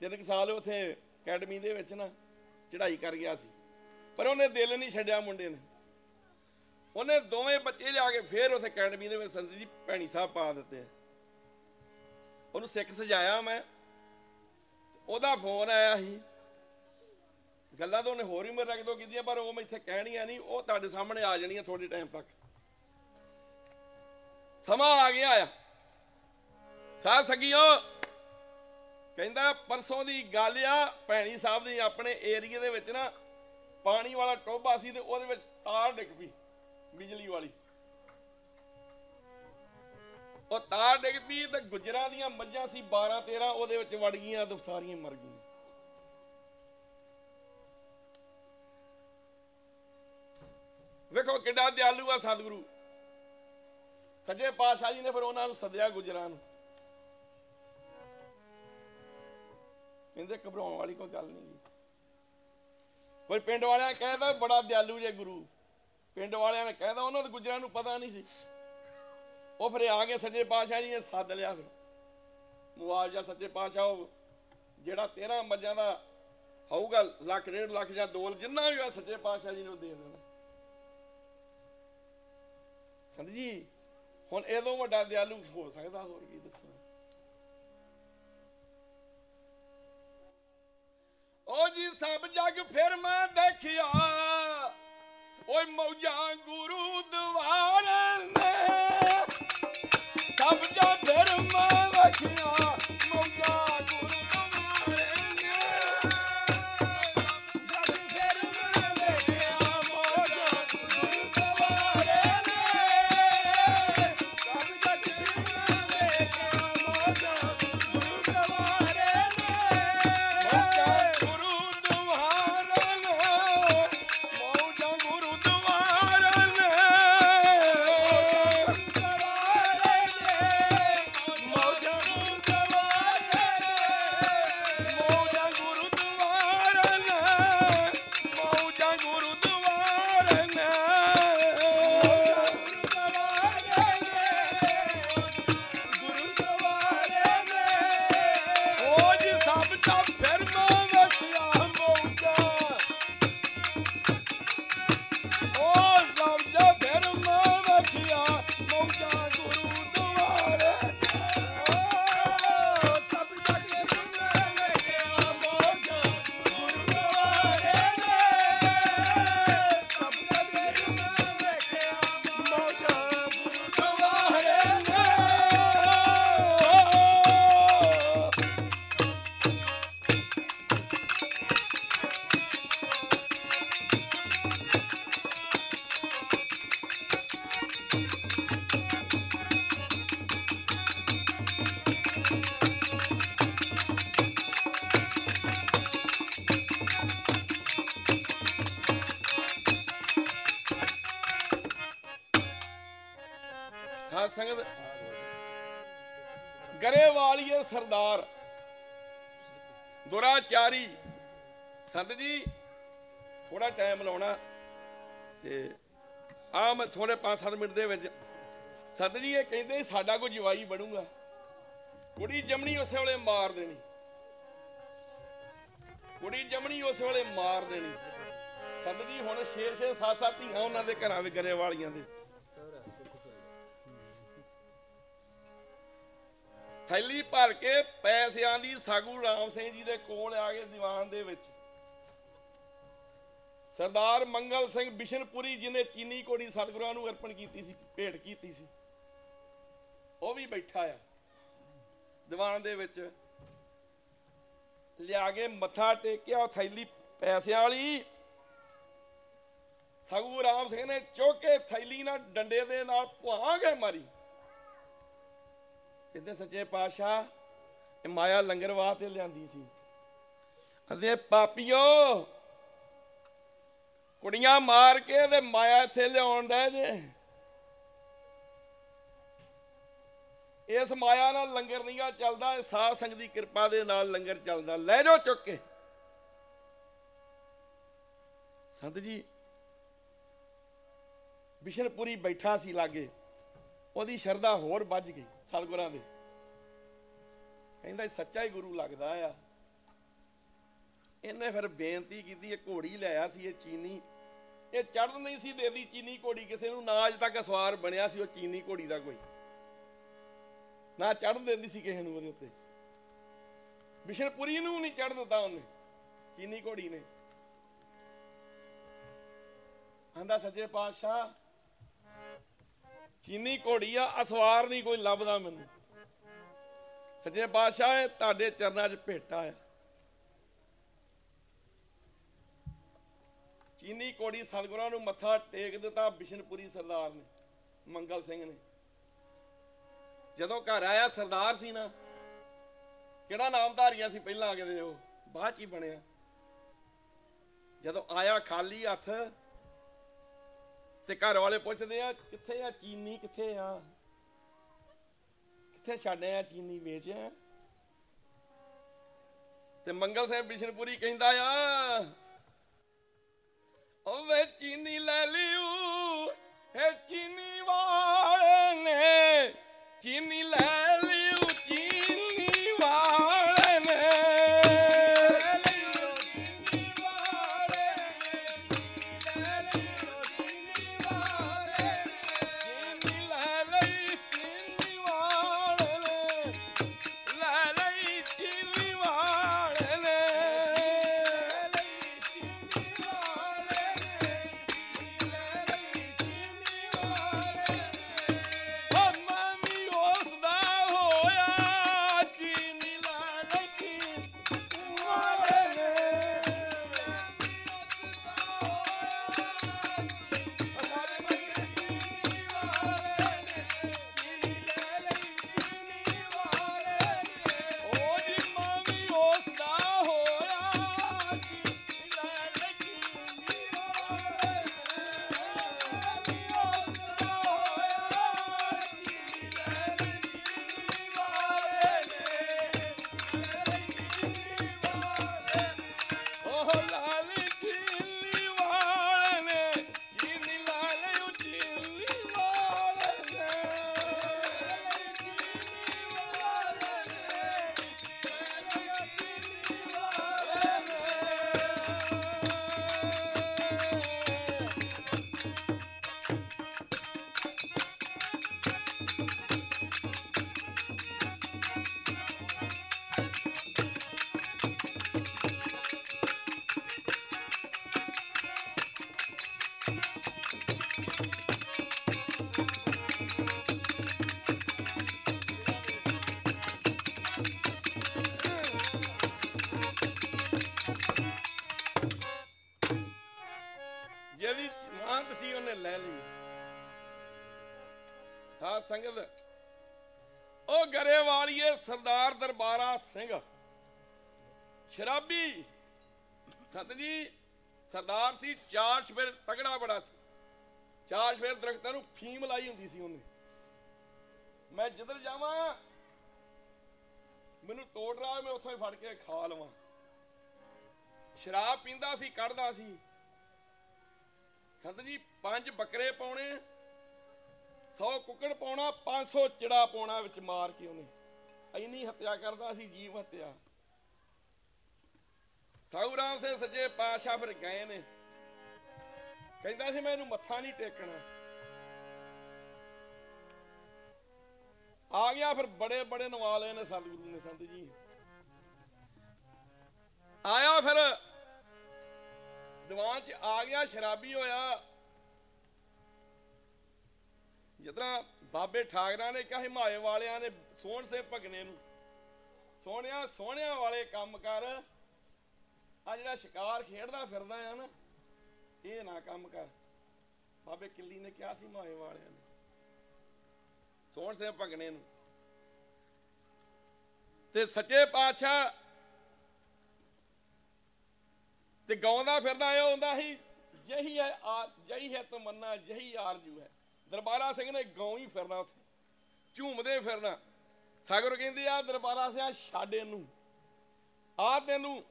ਤਿੰਨ ਕੁ ਸਾਲ ਉੱਥੇ ਅਕੈਡਮੀ ਦੇ ਵਿੱਚ ਨਾ, ਚੜ੍ਹਾਈ ਕਰ ਗਿਆ ਸੀ। ਪਰ ਉਹਨੇ ਦਿਲ ਨਹੀਂ ਛੱਡਿਆ ਮੁੰਡੇ ਨੇ। ਉਹਨੇ ਦੋਵੇਂ ਬੱਚੇ ਲਿਆ ਕੇ ਫੇਰ ਉੱਥੇ ਅਕੈਡਮੀ ਦੇ ਵਿੱਚ ਸੰਤ ਜੀ ਭੈਣੀ ਸਾਹਿਬ ਪਾ ਦਿੱਤੇ। ਉਹਨੂੰ ਸਿੱਖ ਸਜਾਇਆ ਮੈਂ। ਉਹਦਾ ਫੋਨ ਆਇਆ ਸੀ। ਗੱਲਾਂ ਤਾਂ ਉਹਨੇ ਹੋਰ ਹੀ ਮੇਰੇ ਤੋਂ ਕੀਤੀਆਂ, ਪਰ ਉਹ ਮੈਂ ਇੱਥੇ ਕਹਿਣੀਆਂ ਨਹੀਂ, ਉਹ ਤੁਹਾਡੇ ਸਾਹਮਣੇ ਆ ਜਾਣੀਆਂ ਥੋੜੇ ਟਾਈਮ ਤੱਕ। ਸਮਾਂ ਆ ਗਿਆ ਆ। ਸਾਹ ਸਗੀਓ, ਕਹਿੰਦਾ ਪਰਸੋਂ ਦੀ ਗੱਲ ਆ, ਭੈਣੀ ਸਾਹਿਬ ਦੀ ਆਪਣੇ ਏਰੀਏ ਦੇ ਵਿੱਚ ਨਾ ਪਾਣੀ ਵਾਲਾ ਟੋਬਾ ਸੀ ਤੇ ਉਹਦੇ ਵਿੱਚ ਤਾਰ ਡਿੱਗ ਪਈ। ਬਿਜਲੀ ਵਾਲੀ। ਉਹ ਤਾਰ ਡਿੱਗ ਪਈ ਤੇ ਗੁਜਰਾਂ ਦੀਆਂ ਮੱਝਾਂ ਸੀ 12 13 ਉਹਦੇ ਵਿੱਚ ਵੜ ਗਈਆਂ ਤੇ ਸਾਰੀਆਂ ਮਰ ਗਈਆਂ। ਵੇਖੋ ਕਿੱਡਾ ਦਿਆਲੂ ਆ ਸਤਿਗੁਰੂ। ਸੱਜੇ ਪਾਤਸ਼ਾਹ ਜੀ ਨੇ ਫਿਰ ਉਹਨਾਂ ਨੂੰ ਸੱਦਿਆ ਗੁਜਰਾਂ ਨੂੰ। ਕਹਿੰਦੇ ਘਬਰਾਉਣ ਵਾਲੀ ਕੋਈ ਗੱਲ ਨਹੀਂ। ਕੋਈ ਪਿੰਡ ਵਾਲਿਆਂ ਨੇ ਕਹਿੰਦਾ ਬੜਾ ਦਿਆਲੂ ਜੇ ਗੁਰੂ। ਪਿੰਡ ਵਾਲਿਆਂ ਨੇ ਕਹਿੰਦਾ ਉਹਨਾਂ ਦੇ ਗੁਜਰਾਂ ਨੂੰ ਪਤਾ ਨਹੀਂ ਸੀ। ਉਹ ਫਿਰ ਆ ਕੇ ਸੱਜੇ ਪਾਤਸ਼ਾਹ ਜੀ ਨੇ ਸੱਦ ਲਿਆ ਫਿਰ। ਮੁਆਵਜ਼ਾ ਸੱਜੇ ਪਾਤਸ਼ਾਹ, ਉਹ ਜਿਹੜਾ 13 ਮੱਝਾਂ ਦਾ ਹੋਊਗਾ, ਲੱਖ, ਡੇਢ ਲੱਖ ਜਾਂ 2 ਜਿੰਨਾ ਵੀ ਆ ਸੱਜੇ ਪਾਤਸ਼ਾਹ ਜੀ ਨੂੰ ਦੇ ਦੇਣਾ। ਸੰਤ ਜੀ, ਹੁਣ ਇਹਦੋਂ ਵੱਡਾ ਦਿਆਲੂ ਹੋ ਸਕਦਾ, ਹੋਰ ਕੀ ਦੱਸੋ? ਉਹ ਜੀ ਸਭ ਜਗ ਫਿਰ ਮੈਂ ਦੇਖਿਆ। ਓਏ ਮੌਜਾਂ ਗੁਰੂ ਦਵਾਰ ਨੇ ਸਭ ਜਗ ਫਿਰ ਸਰਦਾਰ। ਦੁਰਾਚਾਰੀ। ਸੰਤ ਜੀ ਥੋੜਾ ਟਾਈਮ ਲਾਉਣਾ ਤੇ ਆ ਮੈਂ ਥੋੜੇ 5-7 ਮਿੰਟ ਦੇ ਵਿੱਚ ਸੰਤ ਜੀ ਇਹ ਕਹਿੰਦੇ ਸਾਡਾ ਕੋਈ ਜਵਾਈ ਬਣੂਗਾ। ਕੁੜੀ ਜਮਣੀ ਉਸੇ ਵੇਲੇ ਮਾਰ ਦੇਣੀ। ਕੁੜੀ ਜਮਣੀ ਉਸੇ ਵੇਲੇ ਮਾਰ ਦੇਣੀ। ਸੰਤ ਜੀ ਹੁਣ 6-6 7-7 ਧੀਆਂ ਉਹਨਾਂ ਦੇ ਘਰਾਂ ਵਿੱਚ ਗਰੇ ਵਾਲੀਆਂ ਦੇ। ਥੈਲੀ ਭਰ ਕੇ ਪੈਸਿਆਂ ਦੀ ਸਾਗੂ ਰਾਮ ਸਿੰਘ ਜੀ ਦੇ ਕੋਲ ਆ ਕੇ ਦੀਵਾਨ ਦੇ ਵਿੱਚ। ਸਰਦਾਰ ਮੰਗਲ ਸਿੰਘ ਬਿਸ਼ਨਪੁਰੀ ਜਿਨੇ ਚੀਨੀ ਕੋੜੀ ਸਤਿਗੁਰਾਂ ਨੂੰ ਅਰਪਣ ਕੀਤੀ ਸੀ, ਭੇਟ ਕੀਤੀ ਸੀ, ਉਹ ਵੀ ਬੈਠਾ ਆ। ਦੀਵਾਨ ਦੇ ਵਿੱਚ ਲਿਆ ਕੇ ਮੱਥਾ ਟੇਕਿਆ ਥੈਲੀ ਪੈਸਿਆਂ ਵਾਲੀ। ਸਾਗੂ ਰਾਮ ਸਿੰਘ ਨੇ ਚੁੱਕ ਕੇ ਥੈਲੀ ਨਾਲ ਡੰਡੇ ਦੇ ਨਾਲ ਭੁਆਂ ਕੇ ਮਾਰੀ। ਕਹਿੰਦੇ ਸੱਚੇ ਪਾਤਸ਼ਾਹ, ਇਹ ਮਾਇਆ ਲੰਗਰ ਵਾਸਤੇ ਲਿਆਂਦੀ ਸੀ। ਅਦੇ ਪਾਪੀਓ, ਕੁੜੀਆਂ ਮਾਰ ਕੇ ਤੇ ਮਾਇਆ ਇੱਥੇ ਲਿਆਉਣ ਡੈ ਜੇ। ਇਸ ਮਾਇਆ ਨਾਲ ਲੰਗਰ ਨਹੀਂਗਾ ਚੱਲਦਾ, ਇਹ ਸਾਧ ਸੰਗਤ ਦੀ ਕਿਰਪਾ ਦੇ ਨਾਲ ਲੰਗਰ ਚੱਲਦਾ। ਲੈ ਜਾਓ ਚੁੱਕ ਕੇ। ਸੰਤ ਜੀ, ਬਿਸ਼ਨਪੁਰੀ ਬੈਠਾ ਸੀ ਲਾਗੇ, ਉਹਦੀ ਸ਼ਰਧਾ ਹੋਰ ਵੱਜ ਗਈ। ਸਤਿਗੁਰਾਂ ਦੇ। ਕਹਿੰਦਾ ਸੱਚਾ ਹੀ ਗੁਰੂ ਲੱਗਦਾ ਆ। ਇਹਨੇ ਫਿਰ ਬੇਨਤੀ ਕੀਤੀ, ਇਹ ਘੋੜੀ ਲਿਆਇਆ ਸੀ, ਇਹ ਚੀਨੀ। ਇਹ ਚੜ੍ਹ ਨਹੀਂ ਸੀ ਦੇਦੀ ਚੀਨੀ ਘੋੜੀ ਕਿਸੇ ਨੂੰ, ਨਾ ਅਜ ਤੱਕ ਸਵਾਰ ਬਣਿਆ ਸੀ ਉਹ ਚੀਨੀ ਘੋੜੀ ਦਾ ਕੋਈ। ਨਾ ਚੜ੍ਹ ਦਿੰਦੀ ਸੀ ਕਿਸੇ ਨੂੰ ਉਹਦੇ ਉੱਤੇ। ਬਿਸ਼ਨਪੁਰੀ ਨੂੰ ਨਹੀਂ ਚੜ੍ਹ ਦਿੱਤਾ ਉਹਨੇ, ਚੀਨੀ ਘੋੜੀ ਨੇ। ਆਂਦਾ ਸੱਚੇ ਪਾਤਸ਼ਾਹ ਚੀਨੀ ਘੋੜੀ ਆ ਅਸਵਾਰ ਨਹੀਂ ਕੋਈ ਲੱਭਦਾ ਮੈਨੂੰ। ਸੱਚੇ ਪਾਤਸ਼ਾਹ ਤੁਹਾਡੇ ਚਰਨਾਂ 'ਚ ਭੇਟਾ ਆ ਚੀਨੀ ਕੋੜੀ ਸਤਿਗੁਰਾਂ ਨੂੰ ਮੱਥਾ ਟੇਕ ਦਿੱਤਾ, ਬਿਸ਼ਨਪੁਰੀ ਸਰਦਾਰ ਨੇ, ਮੰਗਲ ਸਿੰਘ ਨੇ। ਜਦੋਂ ਘਰ ਆਇਆ, ਸਰਦਾਰ ਸੀ ਨਾ, ਕਿਹੜਾ ਨਾਮ ਧਾਰੀਆ ਸੀ ਪਹਿਲਾਂ ਕਿਤੇ ਉਹ ਬਾਅਦ ਚ ਹੀ ਬਣਿਆ। ਜਦੋਂ ਆਇਆ, ਖਾਲੀ ਹੱਥ ਤੇ ਘਰ ਵਾਲੇ ਪੁੱਛਦੇ ਆ, ਕਿੱਥੇ ਆ ਚੀਨੀ, ਕਿੱਥੇ ਆ? ਕਿੱਥੇ ਛੱਡਿਆ ਚੀਨੀ ਵੇਚਿਆ ਤੇ ਮੰਗਲ ਸਿੰਘ ਬਿਸ਼ਨਪੁਰੀ ਕਹਿੰਦਾ ਆ ਉਹ ਵੇ ਚੀਨੀ ਲੈ ਲਿਓ, ਇਹ ਚੀਨੀ ਵਾਲੇ ਨੇ, ਚੀਨੀ ਲੈ ਜਿਹਦੀ ਮਾਂਗ ਸੀ ਉਹਨੇ ਲੈ ਲਈ ਸਾਧ ਸੰਗਤ, ਉਹ ਗਰੇ ਵਾਲੀਏ ਸਰਦਾਰ ਦਰਬਾਰਾ ਸਿੰਘ, ਸ਼ਰਾਬੀ, ਸੰਤ ਜੀ ਸਰਦਾਰ ਸੀ, ਚਾਰ ਸ਼ਫੇਰ ਤਗੜਾ ਬੜਾ ਸੀ। ਚਾਰ ਸ਼ਫੇਰ ਦਰਖਤਾਂ ਨੂੰ ਫੀਮ ਲਾਈ ਹੁੰਦੀ ਸੀ ਉਹਨੇ। ਮੈਂ ਜਿੱਧਰ ਜਾਵਾਂ, ਮੈਨੂੰ ਤੋੜ ਰਹਾ ਮੈਂ ਉੱਥੋਂ ਹੀ ਫੜ ਕੇ ਖਾ ਲਵਾਂ। ਸ਼ਰਾਬ ਪੀਂਦਾ ਸੀ, ਕੱਢਦਾ ਸੀ। ਸੰਤ ਜੀ, ਪੰਜ ਬੱਕਰੇ ਪਾਉਣੇ 100 ਕੁੱਕੜ ਪਾਉਣਾ 500 ਚਿੜਾ ਪਾਉਣਾ ਵਿੱਚ ਮਾਰ ਕੇ ਉਹਨੇ। ਇੰਨੀ ਹੱਤਿਆ ਕਰਦਾ ਸੀ, ਜੀਵ ਹੱਤਿਆ। ਸਾਊ ਰਾਮ ਸੇ ਸੱਜੇ ਪਾਸ਼ਾ ਫਿਰ ਗਏ ਨੇ। ਕਹਿੰਦਾ ਸੀ, ਮੈਂ ਇਹਨੂੰ ਮੱਥਾ ਨਹੀਂ ਟੇਕਣਾ। ਆ ਗਿਆ ਫਿਰ ਬੜੇ ਬੜੇ ਨਵਾਲੇ ਨੇ ਸਤਿਗੁਰੂ ਨੇ, ਸੰਤ ਜੀ। ਆਇਆ ਫਿਰ ਦੀਵਾਨ ਚ ਆ ਗਿਆ, ਸ਼ਰਾਬੀ ਹੋਇਆ। ਜਿਤਨਾ ਬਾਬੇ ਠਾਕਰਾਂ ਨੇ ਕਿਹਾ ਹਿਮਾਏ ਵਾਲਿਆਂ ਨੇ ਸੋਹਣ ਸੇ ਭਗਨੇ ਨੂੰ। ਸੋਹਣਿਆ, ਸੋਹਣਿਆਂ ਵਾਲੇ ਕੰਮ ਕਰ। ਆ ਜਿਹੜਾ ਸ਼ਿਕਾਰ ਖੇਡਦਾ ਫਿਰਦਾ ਆ ਨਾ, ਇਹ ਨਾ ਕੰਮ ਕਰ। ਬਾਬੇ ਕਿੱਲੀ ਨੇ ਕਿਹਾ ਸੀ ਮਾਏ ਵਾਲਿਆਂ ਨੇ। ਸੋਹਣ ਸੇ ਭਗਣੇ ਨੂੰ। ਤੇ ਸੱਚੇ ਪਾਤਸ਼ਾਹ ਤੇ ਗਾਉਂਦਾ ਫਿਰਦਾ ਇਹ ਹੁੰਦਾ ਸੀ ਜਹੀ ਹੈ ਆ ਯਹੀ ਹੈ ਤਮੰਨਾ, ਜਹੀ ਆਰਜੂ ਹੈ। ਦਰਬਾਰਾ ਸਿੰਘ ਨੇ ਗਾਉਂ ਹੀ ਫਿਰਨਾ ਸੀ, ਝੂਮਦੇ ਫਿਰਨਾ। ਸਾਗਰ ਕਹਿੰਦੇ ਆ, ਦਰਬਾਰਾ ਸਿਆ ਛੱਡ ਇਹਨੂੰ। ਆ ਤੈਨੂੰ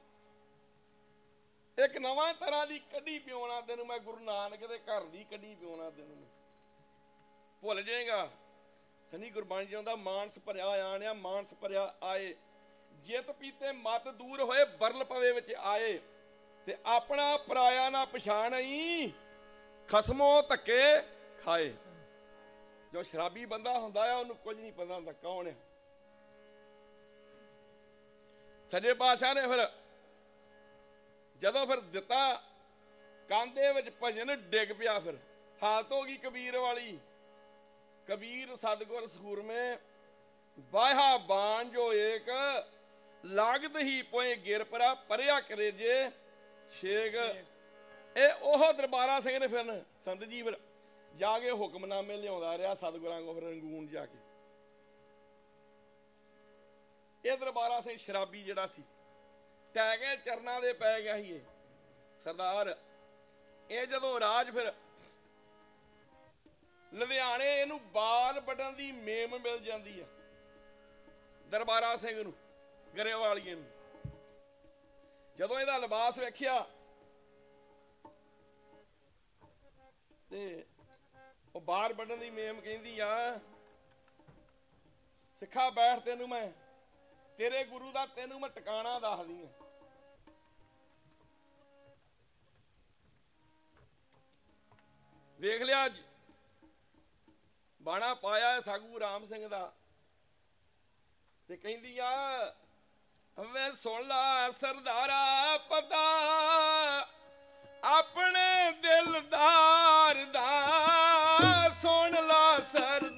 ਇੱਕ ਨਵਾਂ ਤਰ੍ਹਾਂ ਦੀ ਕੱਢੀ ਪਿਉਣਾ ਤੈਨੂੰ ਮੈਂ ਗੁਰੂ ਨਾਨਕ ਦੇ ਘਰ ਦੀ ਕੱਢੀ ਪਿਉਣਾ ਤੈਨੂੰ ਮੈਂ। ਭੁੱਲ ਜਾਏਗਾ। ਸਨੀ ਗੁਰਬਾਣੀ ਜੀ ਮਾਨਸ ਭਰਿਆ ਆਣਿਆ, ਮਾਨਸ ਭਰਿਆ ਆਏ। ਜਿਤ ਪੀਤੇ ਮਤ ਦੂਰ ਹੋਏ, ਬਰਲ ਪਵੇ ਵਿੱਚ ਆਏ। ਤੇ ਆਪਣਾ ਪਰਾਇਆ ਨਾ ਪਛਾਣਈ, ਖਸਮੋ ਧੱਕੇ ਖਾਏ। ਜੋ ਸ਼ਰਾਬੀ ਬੰਦਾ ਹੁੰਦਾ ਆ, ਉਹਨੂੰ ਕੁਝ ਨਹੀਂ ਪਤਾ ਹੁੰਦਾ ਕੌਣ ਹੈ ਸੱਜੇ ਪਾਸ਼ਾ ਨੇ ਫਿਰ ਜਦੋਂ ਫਿਰ ਦਿੱਤਾ ਕਾਂਦੇ ਵਿੱਚ ਭਜਨ ਡਿੱਗ ਪਿਆ ਫਿਰ। ਹਾਲਤ ਹੋ ਗਈ ਕਬੀਰ ਵਾਲੀ। ਕਬੀਰ ਸਤਗੁਰ ਸੂਰਮੇ ਬਾਹਾ ਬਾਣ ਜੋ ਏਕ, ਲਾਗਤ ਹੀ ਪੋਏ ਗਿਰ ਪਰਾ, ਪਰਿਆ ਕਰੇ ਜੇ ਛੇਗ। ਇਹ ਉਹ ਦਰਬਾਰਾ ਸਿੰਘ ਨੇ ਫਿਰ ਸੰਤ ਜੀ ਫਿਰ ਜਾ ਕੇ ਹੁਕਮਨਾਮੇ ਲਿਆਉਂਦਾ ਰਿਹਾ ਸਤਗੁਰਾਂ ਕੋ ਫਿਰ ਰੰਗੂਨ ਜਾ ਕੇ। ਇਹ ਦਰਬਾਰਾ ਸਿੰਘ ਸ਼ਰਾਬੀ ਜਿਹੜਾ ਸੀ। ਟੈ ਗਏ ਚਰਨਾਂ ਦੇ ਪੈ ਗਿਆ ਸੀ ਇਹ। ਸਰਦਾਰ, ਇਹ ਜਦੋਂ ਰਾਜ ਫਿਰ ਲੁਧਿਆਣੇ ਇਹਨੂੰ ਬਾਲ ਬਟਨ ਦੀ ਮੇਮ ਮਿਲ ਜਾਂਦੀ ਹੈ ਦਰਬਾਰਾ ਸਿੰਘ ਨੂੰ, ਗਰੇਵਾਲੀਏ ਨੂੰ। ਜਦੋਂ ਇਹਦਾ ਲਿਬਾਸ ਵੇਖਿਆ ਤੇ ਉਹ ਬਾਹਰ ਬਟਨ ਦੀ ਮੇਮ ਕਹਿੰਦੀ ਆ, ਸਿੱਖਾ ਬੈਠ ਤੈਨੂੰ ਮੈਂ, ਤੇਰੇ ਗੁਰੂ ਦਾ ਤੈਨੂੰ ਮੈਂ ਟਿਕਾਣਾ ਦੱਸਦੀ ਆ। ਵੇਖ ਲਿਆ ਬਾਣਾ ਪਾਇਆ ਸਾਗੂ ਰਾਮ ਸਿੰਘ ਦਾ। ਤੇ ਕਹਿੰਦੀ ਆ ਵੇ ਸੁਣ ਲਾ ਸਰਦਾਰਾ ਪਤਾ, ਆਪਣੇ ਦਿਲਦਾਰ ਦਾ ਸੁਣ ਲਾ ਸਰਦਾਰਾ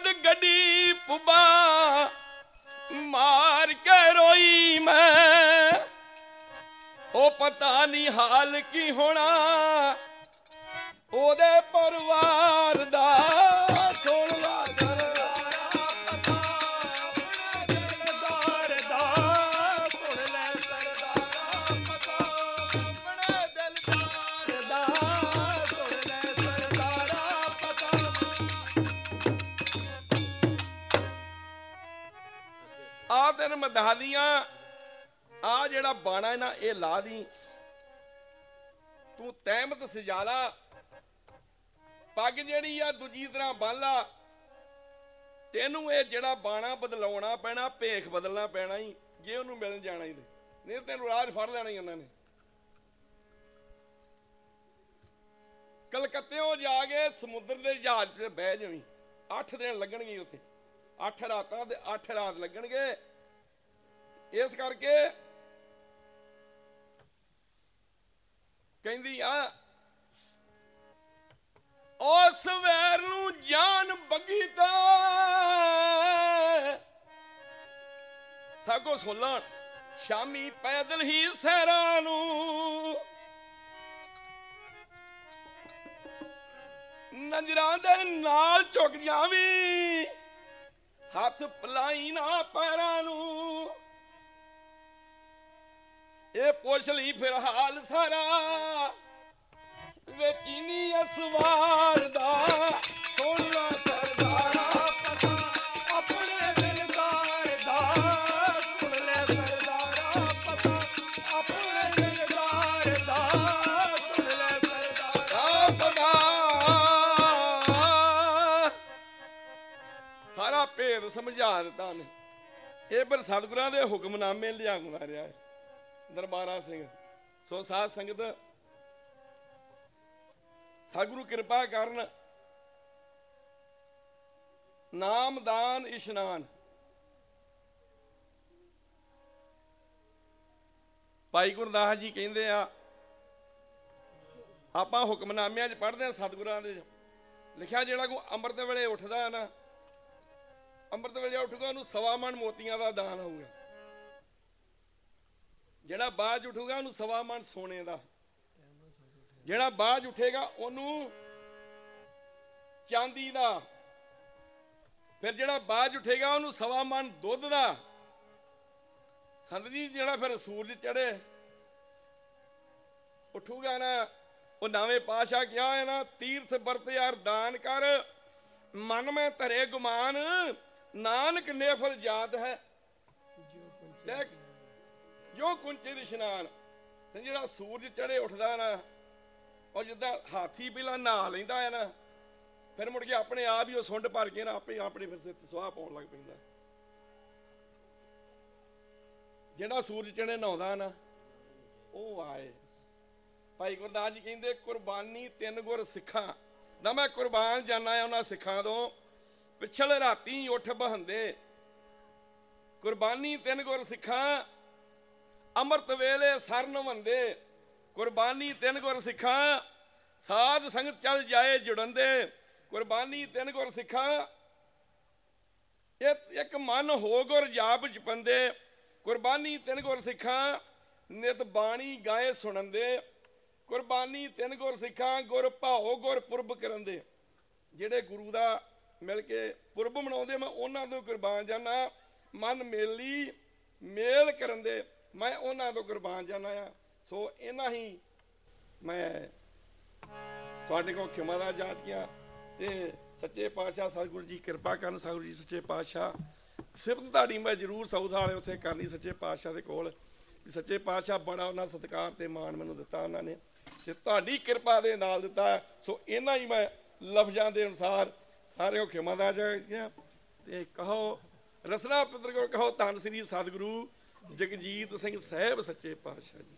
ਜਦ ਗੱਡੀ ਪੁਬਾ ਮਾਰ ਕੇ ਰੋਈ ਮੈਂ। ਉਹ ਪਤਾ ਨਹੀਂ ਹਾਲ ਕੀ ਹੋਣਾ। ਉਹਦੇ ਪਰਿਵਾਰ ਤੈਨੂੰ ਮੈਂ ਦੱਸਦੀਆਂ ਆ ਜਿਹੜਾ ਬਾਣਾ ਨਾ, ਇਹ ਲਾ ਦੀ। ਤੂੰ ਤਹਿਮਤ ਸਜਾਲਾ ਪੱਗ ਜਿਹੜੀ ਆ, ਦੂਜੀ ਤਰ੍ਹਾਂ ਬੰਨ ਲਾ। ਤੈਨੂੰ ਇਹ ਜਿਹੜਾ ਬਾਣਾ ਬਦਲਾਉਣਾ ਪੈਣਾ, ਭੇਖ ਬਦਲਣਾ ਪੈਣਾ ਹੀ ਜੇ ਉਹਨੂੰ ਮਿਲ ਜਾਣਾ ਹੀ ਨਹੀਂ ਤੈਨੂੰ ਰਾਜ ਫੜ ਲੈਣਾ ਹੀ ਉਹਨਾਂ ਨੇ। ਕਲਕੱਤੇੋਂ ਜਾ ਕੇ ਸਮੁੰਦਰ ਦੇ ਜਹਾਜ਼ ਚ ਬਹਿ ਜਾਵੀਂ। 8 ਦਿਨ ਲੱਗਣਗੇ ਉੱਥੇ। 8 ਰਾਤਾਂ ਤੇ 8 ਰਾਤ ਲੱਗਣਗੇ। ਇਸ ਕਰਕੇ ਕਹਿੰਦੀ ਆ, ਉਸ ਵੈਰ ਨੂੰ ਜਾਨ ਬੱਗੀ ਤਾਂ ਸਾਗੋ ਸੋਲਣ, ਸ਼ਾਮੀ ਪੈਦਲ ਹੀ ਸਹਿਰਾਂ ਨੂੰ ਨਜ਼ਰਾਂ ਦੇ ਨਾਲ ਝੁਕ ਜਾਵੀਂ, ਹੱਥ ਪਲਾਈ ਨਾ ਪੈਰਾਂ ਨੂੰ ਇਹ ਪੁੱਛ ਲਈ ਫਿਰ ਹਾਲ ਸਾਰਾ। ਵੇ ਚੀਨੀ ਅਸਵਾਰ ਦਾ ਸੁਣ ਲਾ ਭੇਦ ਸਮਝਾ ਦਿੱਤਾ ਨੇ। ਇਹ ਪਰ ਸਤਿਗੁਰਾਂ ਦੇ ਹੁਕਮਨਾਮੇ ਲਿਆਉਂਦਾ ਰਿਹਾ ਹੈ। ਦਰਬਾਰਾ ਸਿੰਘ। ਸੋ ਸਾਧ ਸੰਗਤ, ਸਤਿਗੁਰੂ ਕਿਰਪਾ ਕਰਨ ਨਾਮਦਾਨ ਇਸ਼ਨਾਨ। ਭਾਈ ਗੁਰਦਾਸ ਜੀ ਕਹਿੰਦੇ ਆ, ਆਪਾਂ ਹੁਕਮਨਾਮਿਆਂ 'ਚ ਪੜ੍ਹਦੇ ਆ ਸਤਿਗੁਰਾਂ ਦੇ ਲਿਖਿਆ ਜਿਹੜਾ ਕੋ ਅੰਮ੍ਰਿਤ ਵੇਲੇ ਉੱਠਦਾ ਨਾ, ਅੰਮ੍ਰਿਤ ਵੇਲੇ ਉੱਠੂਗਾ ਉਹਨੂੰ ਸਵਾ ਮਣ ਮੋਤੀਆਂ ਦਾ ਦਾਨ ਹੋਊਗਾ। ਜਿਹੜਾ 'ਚ ਉੱਠੂਗਾ ਉਹਨੂੰ ਸਵਾ ਮਣ ਸੋਨੇ ਦਾ। ਜਿਹੜਾ 'ਚ ਉੱਠੇਗਾ ਉਹਨੂੰ ਚਾਂਦੀ ਦਾ। ਫਿਰ ਜਿਹੜਾ 'ਚ ਉੱਠੇਗਾ ਉਹਨੂੰ ਸਵਾ ਮਣ ਦੁੱਧ ਦਾ। ਸੰਤ ਜੀ ਜਿਹੜਾ ਫਿਰ ਸੂਰਜ ਚੜੇ ਉੱਠੂਗਾ ਨਾ ਉਹ ਨਵੇਂ ਪਾਸ਼ਾ ਕਿਹਾ ਹੈ ਨਾ ਤੀਰਥ ਵਰਤ ਯਾਰ ਦਾਨ ਕਰ ਮਨ ਮੈਂ ਧਰੇ ਗੁਮਾਨ ਨਾਨਕ ਨੇਫਲ ਜਾਤ ਹੈ। ਦੇਖ ਜੋ ਕੁੰਚੇ ਇਸ਼ਨਾਨ, ਤੇ ਜਿਹੜਾ ਸੂਰਜ ਚੜੇ ਉੱਠਦਾ ਨਾ, ਉਹ ਜਿੱਦਾਂ ਹਾਥੀ ਪਹਿਲਾਂ ਨਹਾ ਲੈਂਦਾ ਹੈ ਨਾ, ਫਿਰ ਮੁੜ ਕੇ ਆਪਣੇ ਆਪ ਹੀ ਉਹ ਸੁੰਡ ਭਰ ਕੇ ਨਾ ਆਪੇ ਆਪਣੇ ਫਿਰ ਸਿਰ ਤੇ ਸੁਆਹ ਪਾਉਣ ਲੱਗ ਪੈਂਦਾ। ਜਿਹੜਾ ਸੂਰਜ ਚੜੇ ਨਹਾਉਂਦਾ ਨਾ, ਉਹ ਆਏ। ਭਾਈ ਗੁਰਦਾਸ ਜੀ ਕਹਿੰਦੇ, ਕੁਰਬਾਨੀ ਤਿੰਨ ਗੁਰ ਸਿੱਖਾਂ। ਨਾ ਮੈਂ ਕੁਰਬਾਨ ਜਾਣਾ ਆ ਉਹਨਾਂ ਸਿੱਖਾਂ ਤੋਂ, ਪਿਛਲੇ ਰਾਤੀ ਉੱਠ ਬਹੰਦੇ। ਕੁਰਬਾਨੀ ਤਿੰਨ ਗੁਰ ਸਿੱਖਾਂ ਅੰਮ੍ਰਿਤ ਵੇਲੇ ਸਰਨ ਵੰਦੇ ਕੁਰਬਾਨੀ ਤਿੰਨ ਗੁਰ ਸਿੱਖਾਂ, ਸਾਧ ਸੰਗਤ ਚੱਲ ਜਾਏ ਜੁੜੰਦੇ। ਕੁਰਬਾਨੀ ਤਿੰਨ ਗੁਰ ਸਿੱਖਾਂ, ਇੱਕ ਇੱਕ ਮਨ ਹੋ ਗੁਰ ਜਾਪ ਜਪੰਦੇ ਕੁਰਬਾਨੀ ਤਿੰਨ ਗੁਰ ਸਿੱਖਾਂ, ਨਿਤ ਬਾਣੀ ਗਾਏ ਸੁਣੰਦੇ। ਕੁਰਬਾਨੀ ਤਿੰਨ ਗੁਰ ਸਿੱਖਾਂ, ਗੁਰ ਭਾਓ ਗੁਰ ਪੁਰਬ ਕਰੰਦੇ। ਜਿਹੜੇ ਗੁਰੂ ਦਾ ਮਿਲ ਕੇ ਪੁਰਬ ਮਨਾਉਂਦੇ, ਮੈਂ ਉਹਨਾਂ ਤੋਂ ਕੁਰਬਾਨ ਜਾਣਾ ਮਨ ਮੇਲੀ ਮੇਲ ਕਰਨ ਦੇ ਮੈਂ ਉਹਨਾਂ ਤੋਂ ਕੁਰਬਾਨ ਜਾਣਾ ਆ ਸੋ ਇਹਨਾਂ ਹੀ ਮੈਂ ਤੁਹਾਡੇ ਕੋਲ ਖਿਮਾ ਦਾ ਜਾਤੀਆਂ ਤੇ ਸੱਚੇ ਪਾਤਸ਼ਾਹ ਸਤਿਗੁਰੂ ਜੀ ਕਿਰਪਾ ਕਰਨ, ਸਤਿਗੁਰੂ ਜੀ ਸੱਚੇ ਪਾਤਸ਼ਾਹ। ਸਿਫਤ ਤੁਹਾਡੀ ਮੈਂ ਜ਼ਰੂਰ ਸਾਊਥ ਵਾਲੇ ਉੱਥੇ ਕਰਨੀ ਸੱਚੇ ਪਾਤਸ਼ਾਹ ਦੇ ਕੋਲ। ਵੀ ਸੱਚੇ ਪਾਤਸ਼ਾਹ ਬੜਾ ਉਹਨਾਂ ਸਤਿਕਾਰ ਤੇ ਮਾਣ ਮੈਨੂੰ ਦਿੱਤਾ ਉਹਨਾਂ ਨੇ ਤੇ ਤੁਹਾਡੀ ਕਿਰਪਾ ਦੇ ਨਾਲ ਦਿੱਤਾ। ਸੋ ਇਹਨਾਂ ਹੀ ਮੈਂ ਲਫ਼ਜ਼ਾਂ ਦੇ ਅਨੁਸਾਰ ਸਾਰਿਆਂ ਨੂੰ ਖਿਮਾ ਦਾ ਜਾਤੀਆਂ ਤੇ ਕਹੋ ਰਸਨਾ ਪੁੱਤਰ ਕੋ ਕਹੋ ਧੰਨ ਸ੍ਰੀ ਸਤਿਗੁਰੂ। ਜਗਜੀਤ ਸਿੰਘ ਸਾਹਿਬ ਸੱਚੇ ਪਾਤਸ਼ਾਹ ਜੀ।